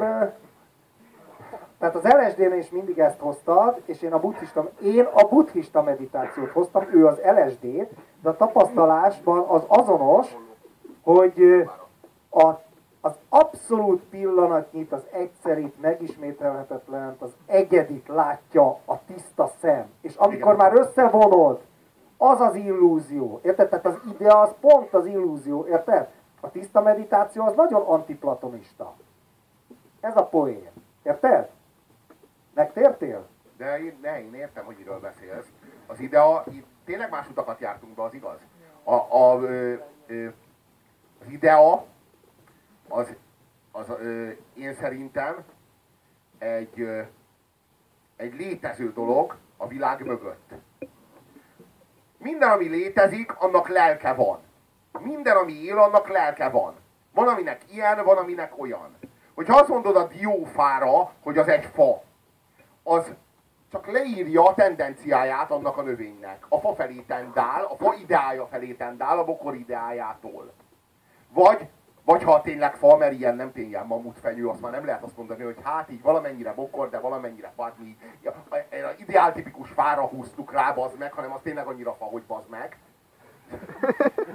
tehát az LSD-nél is mindig ezt hoztad, és én a buddhista, én a buddhista meditációt hoztam, ő az LSD-t, de a tapasztalásban az azonos, hogy a, az abszolút pillanatnyit, az egyszerit, megismételhetetlent, az egyedit látja a tiszta szem. És amikor Igen. már összevonod, az az illúzió, érted? Tehát az idea az pont az illúzió, érted? A tiszta meditáció az nagyon antiplatonista. Ez a poén. Érted? Megtértél? De én, ne, én értem, hogy miről beszélsz. Az idea, itt tényleg más utakat jártunk be, az igaz? A, a, ö, ö, az idea, az, az ö, én szerintem egy, ö, egy létező dolog a világ mögött. Minden, ami létezik, annak lelke van. Minden, ami él, annak lelke van. Van, aminek ilyen, van, aminek olyan. Hogyha azt mondod a diófára, hogy az egy fa, az csak leírja a tendenciáját annak a növénynek. A fa felé tendál, a fa ideája felé tendál, a bokor ideájától. Vagy, vagy ha tényleg fa, mert ilyen nem tényleg mamutfenyő, azt már nem lehet azt mondani, hogy hát így valamennyire bokor, de valamennyire fa, mi ja, a ideáltipikus fára húztuk rá, bazd meg, hanem az tényleg annyira fa, hogy bazd meg.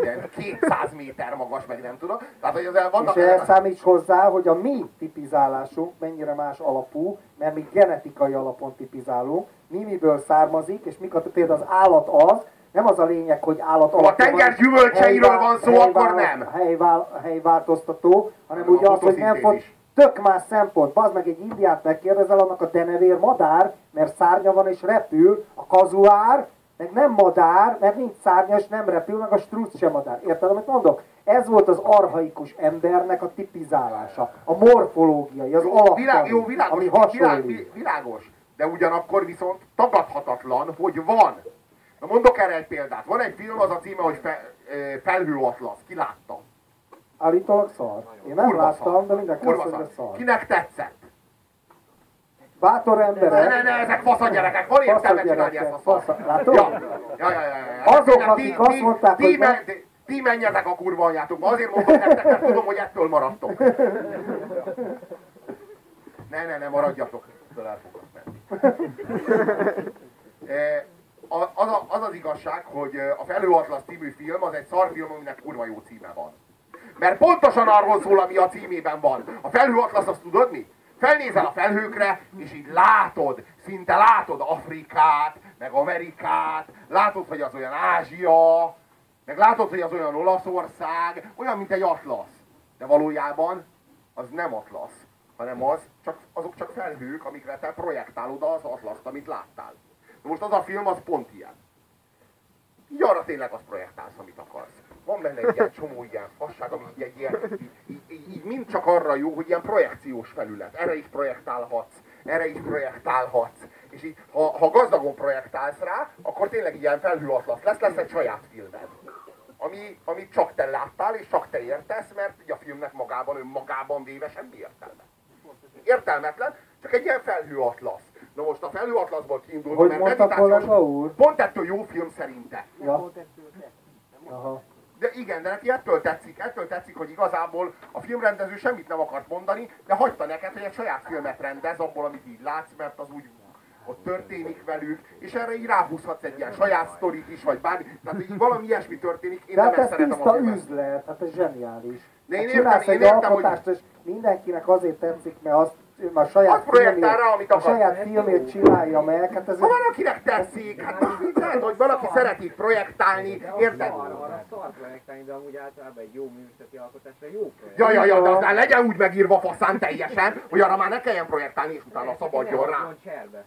Ilyen 200 méter magas, meg nem tudom. Tehát, hogy az vannak És ehhez számíts hozzá, hogy a mi tipizálásunk mennyire más alapú, mert mi genetikai alapon tipizálunk, mi miből származik, és mik a, például az állat az, nem az a lényeg, hogy állat a alapja tenger van, gyümölcseiről van szó, helyvá- akkor nem. Helyvá, helyváltoztató, hanem A ugye az, hogy nem fog, tök más szempont. Bazd meg egy indiát megkérdezel, annak a denevér madár, mert szárnya van és repül, a kazuár, meg nem madár, mert nincs szárnya és nem repül, meg a struc sem madár. Érted, amit mondok? Ez volt az arhaikus embernek a tipizálása, a morfológiai, az alaptani, Világ, jó, világos, ami hasonlít. vi- világos, de ugyanakkor viszont tagadhatatlan, hogy van. Na mondok erre egy példát. Van egy film, az a címe, hogy fe, ö, Felhőatlasz. Ki látta? Állítólag szar. Én nem Kurva láttam, szar. de mindenki azt mondja szar. Kinek tetszett? Bátor Ne, emberek, ne, ne, ezek fasz a gyerekek, van értelme csinálni ezt a szart. látod? Ja, ja, ja, ja, ja. Azok, Tényleg, akik azt mondták, ti, hogy men, ti, ti menjetek a kurva anyátokba, azért mondom nektek, mert tudom, hogy ettől maradtok. Ne, ne, ne, maradjatok. Ettől el fogok menni. Az, a, az az igazság, hogy a Felhőatlasz című film az egy szarfilm, aminek kurva jó címe van. Mert pontosan arról szól, ami a címében van. A felhőatlasz azt tudod mi? Felnézel a felhőkre, és így látod, szinte látod Afrikát, meg Amerikát, látod, hogy az olyan Ázsia, meg látod, hogy az olyan Olaszország, olyan, mint egy atlasz. De valójában az nem atlasz, hanem az, csak, azok csak felhők, amikre te projektálod az atlaszt, amit láttál. Most az a film, az pont ilyen. Így arra tényleg azt projektálsz, amit akarsz. Van benne egy ilyen csomó ilyen fasság, ami így, egy ilyen, így, így, így, mind csak arra jó, hogy ilyen projekciós felület. Erre is projektálhatsz, erre is projektálhatsz. És így, ha, ha gazdagon projektálsz rá, akkor tényleg ilyen felhőatlasz lesz, lesz egy saját filmed. Ami, amit csak te láttál, és csak te értesz, mert ugye a filmnek magában, önmagában véve semmi értelme. Értelmetlen, csak egy ilyen felhőatlasz. Na most a felhőatlaszból kiindulva, Hogy mert mondta meditációs- kollega úr? Pont ettől jó film szerinte. Ja. Aha. De igen, de neki ettől tetszik, ettől tetszik, hogy igazából a filmrendező semmit nem akart mondani, de hagyta neked, hogy egy saját filmet rendez abból, amit így látsz, mert az úgy ott történik velük, és erre így ráhúzhatsz egy ilyen saját sztorit is, vagy bármi, tehát így valami ilyesmi történik, én De nem hát ezt ez szeretem a filmet. üzlet, hát ez zseniális. De én Hát értem, én egy értem, alkotást, és mindenkinek azért tetszik, mert azt a saját, Azt filmét, rá, amit a saját filmét csinálja meg, hát ez Ha van, akinek tetszik, hát lehet, hogy valaki szereti projektálni, érted? Arra szar projektálni, de amúgy általában egy jó művészeti alkotásra jó projekt. Ja, ja, ja, de aztán legyen úgy megírva faszán teljesen, hogy arra már ne kelljen projektálni, és utána szabadjon rá.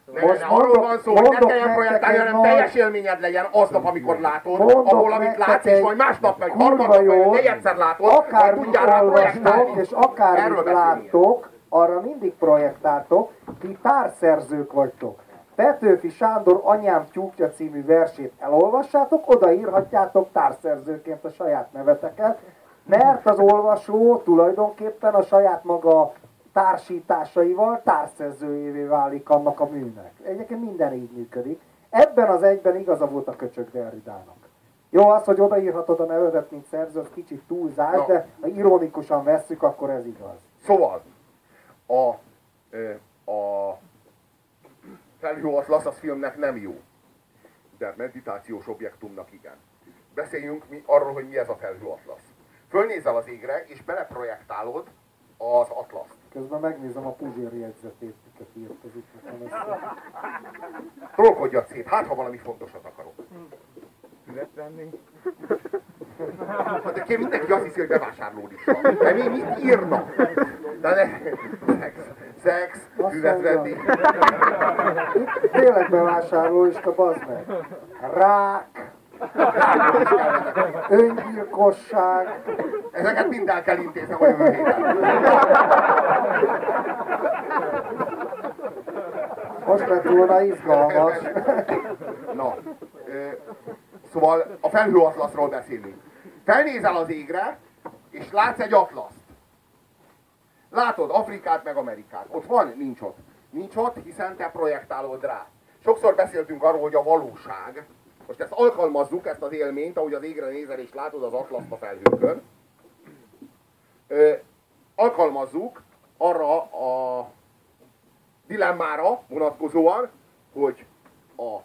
Szóval Most arról van szó, hogy ne kelljen projektálni, hanem teljes élményed legyen aznap, amikor látod, abból, amit látsz, és majd másnap meg harmadnap, még egyszer látod, akár tudjál rá projektálni. és akár láttok, arra mindig projektáltok, ti társzerzők vagytok. Petőfi Sándor Anyám tyúkja című versét elolvassátok, odaírhatjátok társzerzőként a saját neveteket, mert az olvasó tulajdonképpen a saját maga társításaival társszerzőjévé válik annak a műnek. Egyébként minden így működik. Ebben az egyben igaza volt a köcsög Derridának. Jó, az, hogy odaírhatod a nevedet, mint szerző, az kicsit túlzás, No. de ha ironikusan vesszük, akkor ez igaz. Szóval, a, a felhőatlasz az filmnek nem jó, de meditációs objektumnak igen. Beszéljünk mi arról, hogy mi ez a felhőatlasz. Fölnézel az égre, és beleprojektálod az atlaszt. Közben megnézem a Puzsér jegyzetét, miket írt az itt. Trollkodjad szét, hát ha valami fontosat akarok. füvet venni. Hát de ki- mindenki azt hiszi, hogy bevásárlódista. De mi mit írnak? De ne, szex, szex, mondja. venni. Tényleg bevásárlóista, bazd meg. Rák, öngyilkosság, Ezeket mind el kell intézni a jövő héten. most lett volna izgalmas. Na, szóval a felhőatlaszról beszélünk. Felnézel az égre, és látsz egy atlaszt. Látod Afrikát meg Amerikát. Ott van? Nincs ott. Nincs ott, hiszen te projektálod rá. Sokszor beszéltünk arról, hogy a valóság, most ezt alkalmazzuk, ezt az élményt, ahogy az égre nézel és látod az atlaszt a felhőkön. Ö, alkalmazzuk arra a dilemmára vonatkozóan, hogy a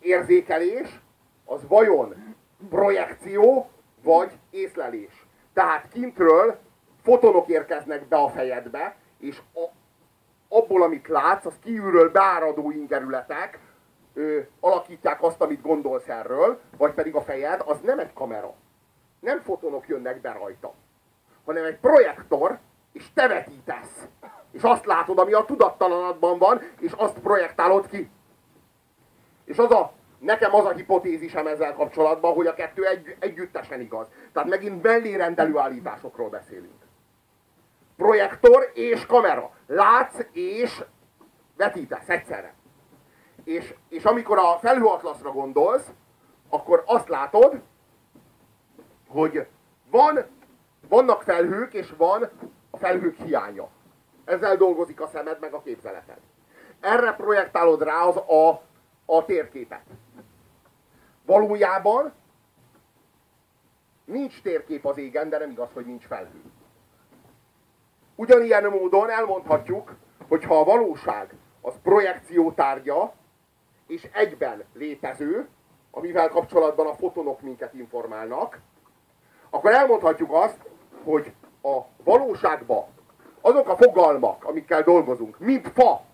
érzékelés az vajon projekció vagy észlelés. Tehát kintről fotonok érkeznek be a fejedbe, és a, abból, amit látsz, az kívülről beáradó ingerületek ö, alakítják azt, amit gondolsz erről, vagy pedig a fejed, az nem egy kamera. Nem fotonok jönnek be rajta, hanem egy projektor, és te vetítesz. És azt látod, ami a tudattalanadban van, és azt projektálod ki. És az a, nekem az a hipotézisem ezzel kapcsolatban, hogy a kettő egy, együttesen igaz. Tehát megint mellérendelő állításokról beszélünk. Projektor és kamera. Látsz és vetítesz egyszerre. És, és amikor a felhőatlaszra gondolsz, akkor azt látod, hogy van, vannak felhők, és van a felhők hiánya. Ezzel dolgozik a szemed, meg a képzeleted. erre projektálod rá az a, a térképet. Valójában nincs térkép az égen, de nem igaz, hogy nincs felhő. Ugyanilyen módon elmondhatjuk, hogy ha a valóság az projekció tárgya, és egyben létező, amivel kapcsolatban a fotonok minket informálnak, akkor elmondhatjuk azt, hogy a valóságban azok a fogalmak, amikkel dolgozunk, mint fa,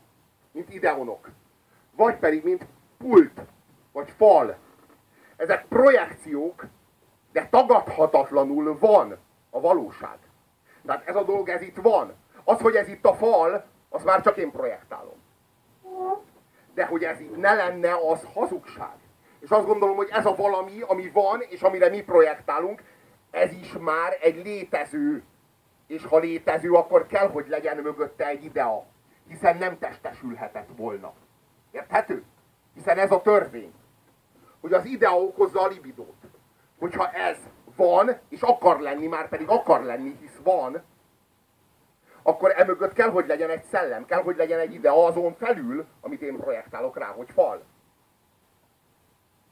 mint ideonok, vagy pedig mint pult, vagy fal, ezek projekciók, de tagadhatatlanul van a valóság. Tehát ez a dolog, ez itt van. Az, hogy ez itt a fal, az már csak én projektálom. De hogy ez itt ne lenne, az hazugság. És azt gondolom, hogy ez a valami, ami van, és amire mi projektálunk, ez is már egy létező. És ha létező, akkor kell, hogy legyen mögötte egy idea. Hiszen nem testesülhetett volna. Érthető? Hiszen ez a törvény. Hogy az idea okozza a libidót. Hogyha ez van, és akar lenni, már pedig akar lenni, hisz van, akkor emögött kell, hogy legyen egy szellem, kell, hogy legyen egy ide azon felül, amit én projektálok rá, hogy fal.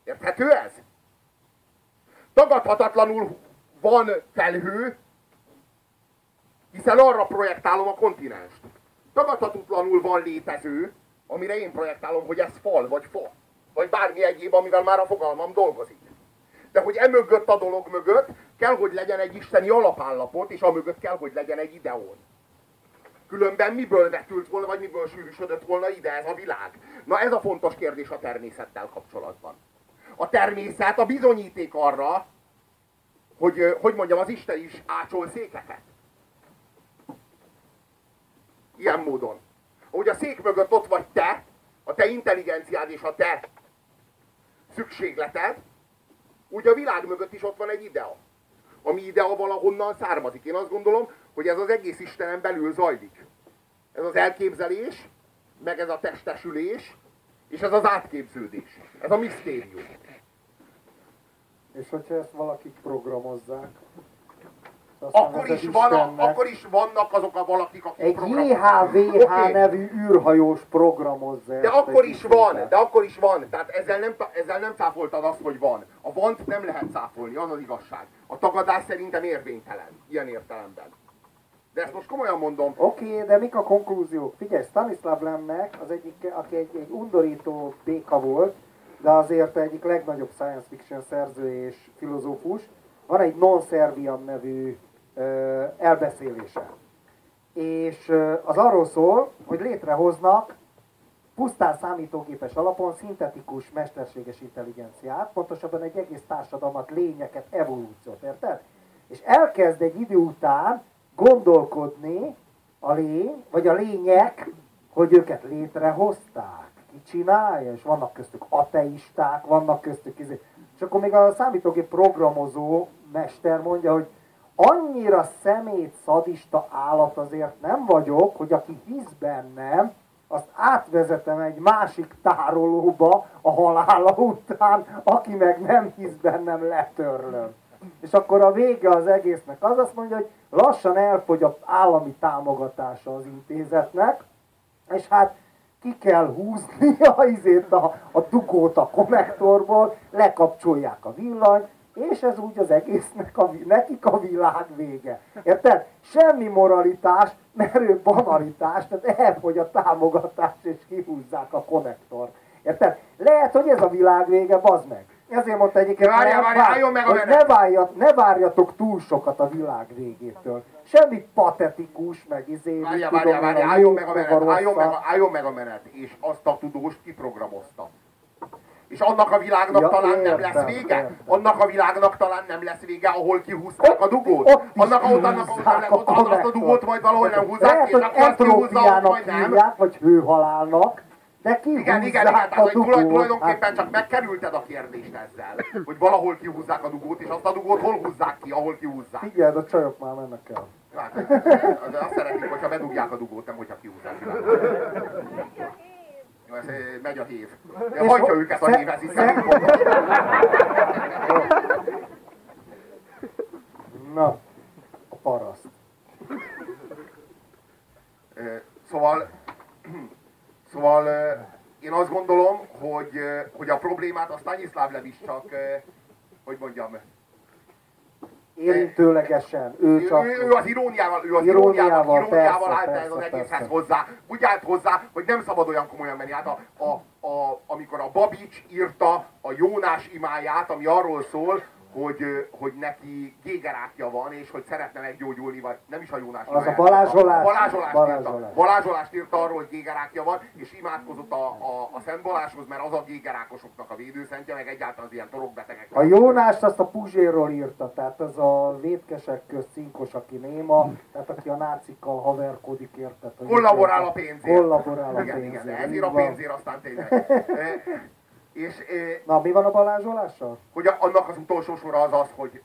Érthető ez? Tagadhatatlanul van felhő, hiszen arra projektálom a kontinenst. Tagadhatatlanul van létező, amire én projektálom, hogy ez fal, vagy fa, vagy bármi egyéb, amivel már a fogalmam dolgozik. De hogy emögött a dolog mögött kell, hogy legyen egy isteni alapállapot, és amögött kell, hogy legyen egy ideón. Különben miből vetült volna, vagy miből sűrűsödött volna ide ez a világ? Na ez a fontos kérdés a természettel kapcsolatban. A természet a bizonyíték arra, hogy, hogy mondjam, az Isten is ácsol székeket. Ilyen módon. Ahogy a szék mögött ott vagy te, a te intelligenciád és a te szükségleted, úgy a világ mögött is ott van egy idea. Ami idea valahonnan származik. Én azt gondolom, hogy ez az egész Istenen belül zajlik. Ez az elképzelés, meg ez a testesülés, és ez az átképződés. Ez a misztérium. És hogyha ezt valakik programozzák, akkor is, van a, akkor is vannak azok a valakik, akik Egy JHVH okay. nevű űrhajós programozza De akkor is van, de akkor is van. Tehát ezzel nem, ezzel nem cáfoltad azt, hogy van. A vant nem lehet cáfolni, az az igazság. A tagadás szerintem érvénytelen, ilyen értelemben. De ezt most komolyan mondom. Oké, okay, de mik a konklúziók? Figyelj, Stanislav Lemnek, az egyik, aki egy, egy undorító béka volt, de azért egyik legnagyobb science fiction szerző és filozófus, van egy Non Serviam nevű elbeszélése. És az arról szól, hogy létrehoznak pusztán számítógépes alapon szintetikus mesterséges intelligenciát, pontosabban egy egész társadalmat, lényeket, evolúciót, érted? És elkezd egy idő után gondolkodni a lény, vagy a lények, hogy őket létrehozták, ki csinálja, és vannak köztük ateisták, vannak köztük izé. És akkor még a számítógép programozó mester mondja, hogy annyira szemét szadista állat azért nem vagyok, hogy aki hisz bennem, azt átvezetem egy másik tárolóba a halála után, aki meg nem hisz bennem, letörlöm. És akkor a vége az egésznek az azt mondja, hogy lassan elfogy az állami támogatása az intézetnek, és hát ki kell húzni a, izét, a, a dugót a konnektorból, lekapcsolják a villanyt, és ez úgy az egésznek a, nekik a világ vége. Érted? Semmi moralitás, merő banalitás, tehát elfogy a támogatás, és kihúzzák a konnektor. Érted? Lehet, hogy ez a világ vége, bazd meg. Ezért mondta egyébként, várja, várja, álljon meg a ne, várjat, ne várjatok túl sokat a világ végétől. Semmi patetikus, meg izé. Várja, várja, várja, álljon meg a menet, álljon meg, álljon meg a menet, és azt a tudóst kiprogramozta. És annak a világnak ja, talán értem, nem lesz vége? Értem. Annak a világnak talán nem lesz vége, ahol kihúzták a dugót? Ott annak, ott, annak, ott, annak, ott, ott azt a dugót majd valahol nem húzzák, és akkor azt kihúzza, majd nem. vagy hőhalálnak, de ki igen, igen, igen, tehát tulajdonképpen csak megkerülted a kérdést ezzel, hogy valahol kihúzzák a dugót, és azt a dugót hol húzzák ki, ahol kihúzzák. Figyeld, a csajok már mennek el. Hát, azt szeretnék, hogyha bedugják a dugót, nem hogyha kihúzzák. Megy a hív. De hagyja őket a hív, ez nem Na, a paraszt. Szóval Szóval én azt gondolom, hogy, hogy a problémát a Stanislav Levis csak, hogy mondjam, Érintőlegesen, ő csak... ő, ő az iróniával, ő az Iróniával, iróniával, iróniával persze, állt ez az egészhez hozzá. Úgy állt hozzá, hogy nem szabad olyan komolyan menni. Hát a, a, a, amikor a Babics írta a Jónás imáját, ami arról szól, hogy, hogy neki gégerákja van, és hogy szeretne meggyógyulni, vagy nem is a Jónás Az a Balázsolás. Balázsolást, Balázsolás. Írta. Balázsolást írta arról, hogy gégerákja van, és imádkozott a, a, a Szent Balázshoz, mert az a gégerákosoknak a védőszentje, meg egyáltalán az ilyen torokbetegek. A Jónást azt a Puzsérról írta, tehát az a vétkesek közt cinkos, aki néma, tehát aki a nácikkal haverkodik, érted? Kollaborál a pénzért. Kollaborál a igen, pénzért. igen, így ezért a pénzért aztán tényleg. És Na, mi van a Balázsolással? hogy annak az utolsó sora az az, hogy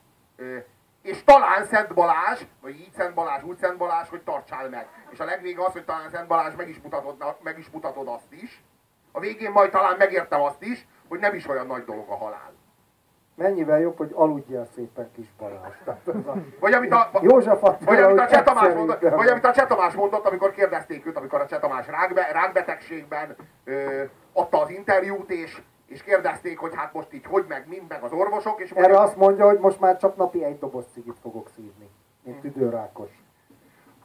és talán Szent Balázs, vagy így Szent Balázs, úgy Szent Balázs, hogy tartsál meg. És a legvége az, hogy talán Szent Balázs meg is mutatod, meg is mutatod azt is. A végén majd talán megértem azt is, hogy nem is olyan nagy dolog a halál. Mennyivel jobb, hogy aludjál szépen kis Balázs. A... Vagy amit a, József Attila, vagy amit a hogy Cseh Tamás egyszer mondott, vagy amit a Cseh Tamás mondott, amikor kérdezték őt, amikor a Cseh Tamás rákbe, rákbetegségben ö, adta az interjút, és, és kérdezték, hogy hát most így hogy meg, mind meg az orvosok, és Erre azt mondja, hogy most már csak napi egy doboz cigit fogok szívni, mint tüdőrákos.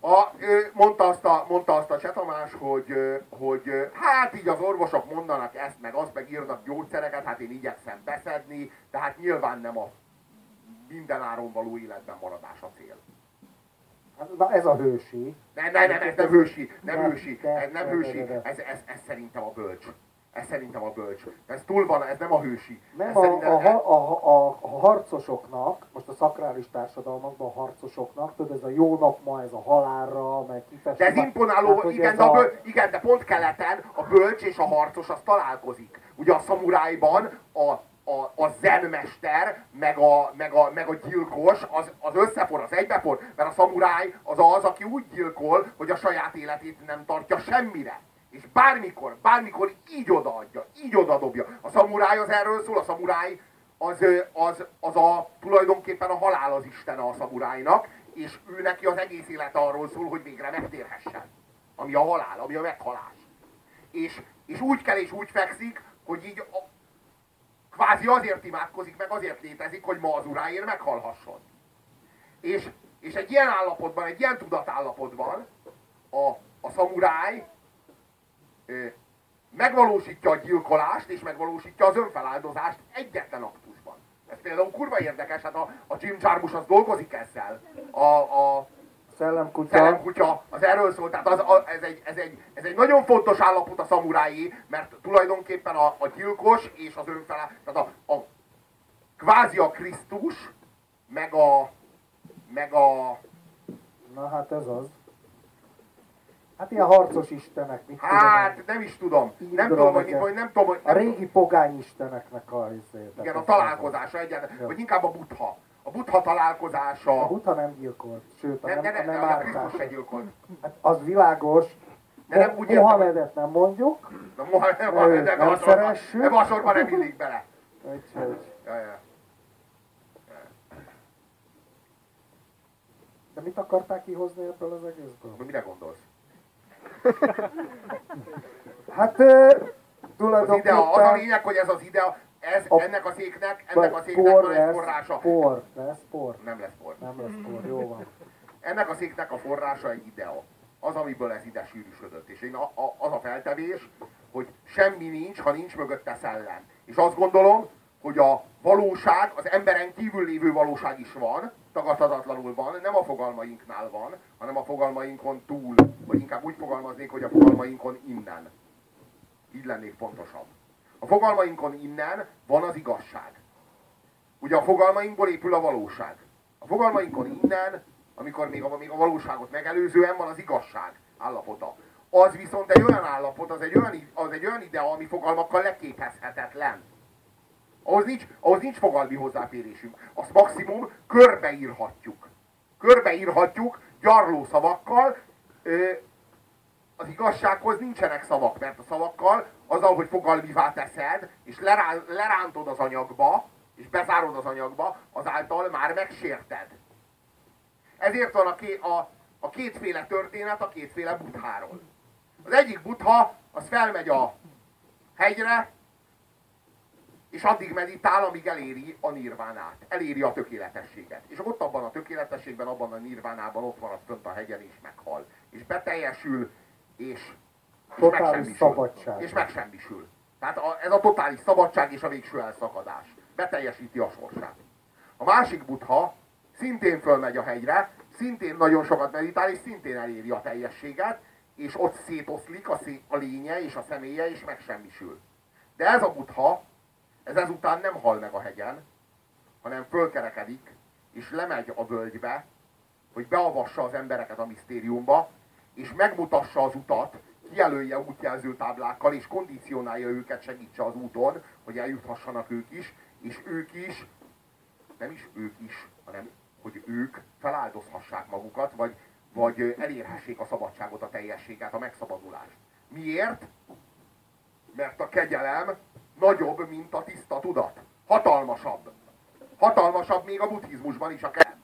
A, mondta, azt a, mondta azt a Cseh Tamás, hogy, hogy hát így az orvosok mondanak ezt, meg azt, meg írnak gyógyszereket, hát én igyekszem beszedni, de hát nyilván nem a mindenáron való életben maradás a cél. Hát, Na ez a hősi. Nem, nem, nem, ez nem hősi, nem De, hősi, ez nem hősi, ez, ez, ez szerintem a bölcs. Ez szerintem a bölcs. Ez túl van, ez nem a hősi. Nem ez a, szerintem, a, a, a, a, harcosoknak, most a szakrális társadalmakban a harcosoknak, tudod, ez a jó nap ma, ez a halálra, meg kifestő. de ez imponáló, hogy igen, de, a a- böl, igen, de pont keleten a bölcs és a harcos az találkozik. Ugye a szamurájban a, a, a zenmester, meg a, meg a, meg a gyilkos, az, az összefor, az egybefor, mert a szamuráj az az, aki úgy gyilkol, hogy a saját életét nem tartja semmire. És bármikor, bármikor így odaadja, így odadobja. A szamuráj az erről szól, a szamuráj az, az, az a, tulajdonképpen a halál az istene a szamurájnak, és ő neki az egész élet arról szól, hogy végre megtérhessen. Ami a halál, ami a meghalás. És, és úgy kell és úgy fekszik, hogy így a, kvázi azért imádkozik, meg azért létezik, hogy ma az uráért meghalhasson. És, és egy ilyen állapotban, egy ilyen tudatállapotban a, a szamuráj megvalósítja a gyilkolást, és megvalósítja az önfeláldozást egyetlen aktusban. Ez például kurva érdekes, hát a, a Jim Jarmusch az dolgozik ezzel. A, a Szellemkutya. szellemkutya, az erről szól, tehát az, a, ez, egy, ez, egy, ez egy nagyon fontos állapot a szamurájé, mert tulajdonképpen a, a gyilkos és az önfelá, tehát a, a kvázi a Krisztus, meg a, meg a, Na hát ez az. Hát ilyen harcos istenek, mit tudom hát nem is tudom, nem tudom, hogy, mit, vagy nem tudom, hogy A nem, régi pogány isteneknek a izé, igen, a találkozása egyen, vagy inkább a buddha. A buddha találkozása, A Buddha nem gyilkolt, sőt, a nem, nem, nem, a nem, nem a Krisztus se gyilkolt. Hát az világos. De nem úgy Mohamedet nem mondjuk, Na, Mohamed, őt Mohamed, ebbe nem a sorba, szeressük. ebbe a sorba nem illik bele. úgyhogy... Ja, ja. De mit akarták kihozni ebből az egészből? Mire gondolsz? Hát ö, Az tulajdonképpen... idea, az a lényeg, hogy ez az idea, ez, A- ennek a széknek, ennek a széknek por van egy forrása. por, lesz por. Nem lesz por. Nem lesz por, jó van. Ennek a széknek a forrása egy idea. Az, amiből ez ide sűrűsödött. És én a, a, az a feltevés, hogy semmi nincs, ha nincs mögötte szellem. És azt gondolom, hogy a valóság, az emberen kívül lévő valóság is van, tagadhatatlanul van, nem a fogalmainknál van, hanem a fogalmainkon túl, vagy inkább úgy fogalmaznék, hogy a fogalmainkon innen. Így lennék pontosabb. A fogalmainkon innen van az igazság. Ugye a fogalmainkból épül a valóság. A fogalmainkon innen, amikor még a, még a valóságot megelőzően van az igazság állapota. Az viszont egy olyan állapot, az egy olyan, az egy olyan idea, ami fogalmakkal leképezhetetlen. Ahhoz nincs, ahhoz nincs fogalmi hozzáférésünk. Azt maximum körbeírhatjuk. Körbeírhatjuk gyarló szavakkal, ö, az igazsághoz nincsenek szavak, mert a szavakkal azzal, hogy fogalmivá teszed, és lerá, lerántod az anyagba, és bezárod az anyagba, azáltal már megsérted. Ezért van a, ké, a, a kétféle történet a kétféle butháról. Az egyik butha az felmegy a hegyre, és addig meditál, amíg eléri a nirvánát, eléri a tökéletességet. És ott abban a tökéletességben, abban a nirvánában ott marad fönt a hegyen, és meghal. És beteljesül, és, és megsemmisül. És megsemmisül. Tehát a, ez a totális szabadság és a végső elszakadás. Beteljesíti a sorsát. A másik butha szintén fölmegy a hegyre, szintén nagyon sokat meditál, és szintén eléri a teljességet, és ott szétoszlik a, szé- a lénye és a személye, és megsemmisül. De ez a butha, ez ezután nem hal meg a hegyen, hanem fölkerekedik, és lemegy a völgybe, hogy beavassa az embereket a misztériumba, és megmutassa az utat, kijelölje útjelző táblákkal, és kondicionálja őket, segítse az úton, hogy eljuthassanak ők is, és ők is, nem is ők is, hanem hogy ők feláldozhassák magukat, vagy, vagy elérhessék a szabadságot, a teljességet, a megszabadulást. Miért? Mert a kegyelem nagyobb, mint a tiszta tudat. Hatalmasabb. Hatalmasabb még a buddhizmusban is a kegyelem.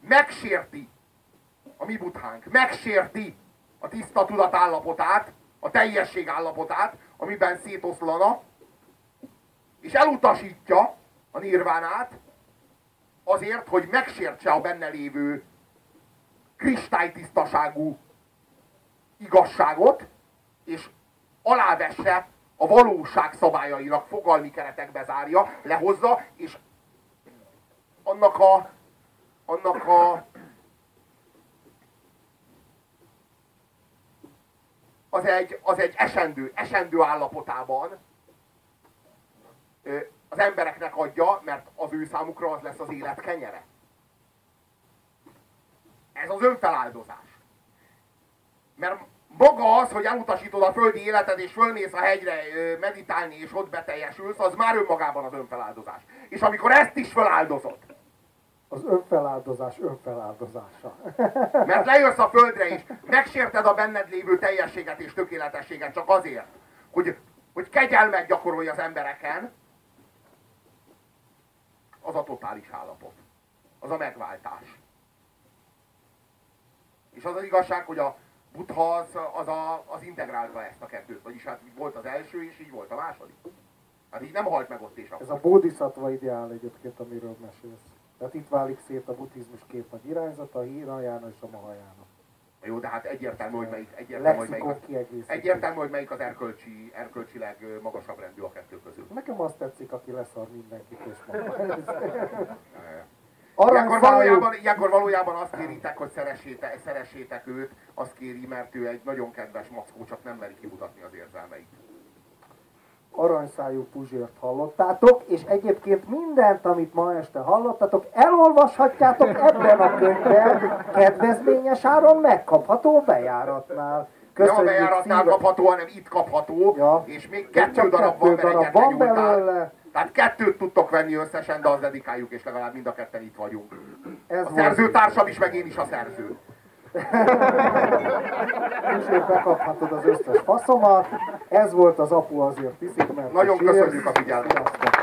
Megsérti a mi buthánk, megsérti a tiszta tudat állapotát, a teljesség állapotát, amiben szétoszlana, és elutasítja a nirvánát azért, hogy megsértse a benne lévő kristálytisztaságú igazságot, és alávesse a valóság szabályainak, fogalmi keretekbe zárja, lehozza, és annak a, annak a az egy, az egy esendő, esendő állapotában az embereknek adja, mert az ő számukra az lesz az élet kenyere. Ez az önfeláldozás. Mert maga az, hogy elutasítod a földi életed, és fölmész a hegyre meditálni, és ott beteljesülsz, az már önmagában az önfeláldozás. És amikor ezt is feláldozod, Az önfeláldozás önfeláldozása. Mert lejössz a földre is, megsérted a benned lévő teljességet és tökéletességet csak azért, hogy, hogy kegyelmet gyakorolj az embereken, az a totális állapot. Az a megváltás. És az az igazság, hogy a Buddha az, az, a, az integrálta ezt a kettőt. Vagyis hát így volt az első, és így volt a második. Hát így nem halt meg ott és Ez akkor. a bodhisattva ideál egyébként, amiről mesélsz. Tehát itt válik szét a buddhizmus két nagy irányzata, a Hírajána és a Mahajána. Jó, de hát egyértelmű, hogy melyik, egyértelmű, hogy melyik, az, egyértelmű, hogy melyik az erkölcsi, erkölcsileg magasabb rendű a kettő közül. Nekem azt tetszik, aki leszar mindenkit és mondja. Ilyenkor valójában, ilyenkor valójában azt kéritek, hogy szeressétek, szeressétek őt, azt kéri, mert ő egy nagyon kedves mackó, csak nem meri kimutatni az érzelmeit. aranyszájú Puzsért hallottátok, és egyébként mindent, amit ma este hallottatok, elolvashatjátok ebben a könyvben, kedvezményes áron megkapható bejáratnál. Nem a bejáratnál szíve- kapható, hanem itt kapható, Ja. és még Csak kettő darab van, kettő darab van belőle. Tehát kettőt tudtok venni összesen, de az dedikáljuk, és legalább mind a ketten itt vagyunk. Ez A szerzőtársam is, meg én is a szerző. Puzsért bekaphatod az összes faszomat. Ez volt az apu azért iszik, mert Nagyon köszönjük a figyelmet.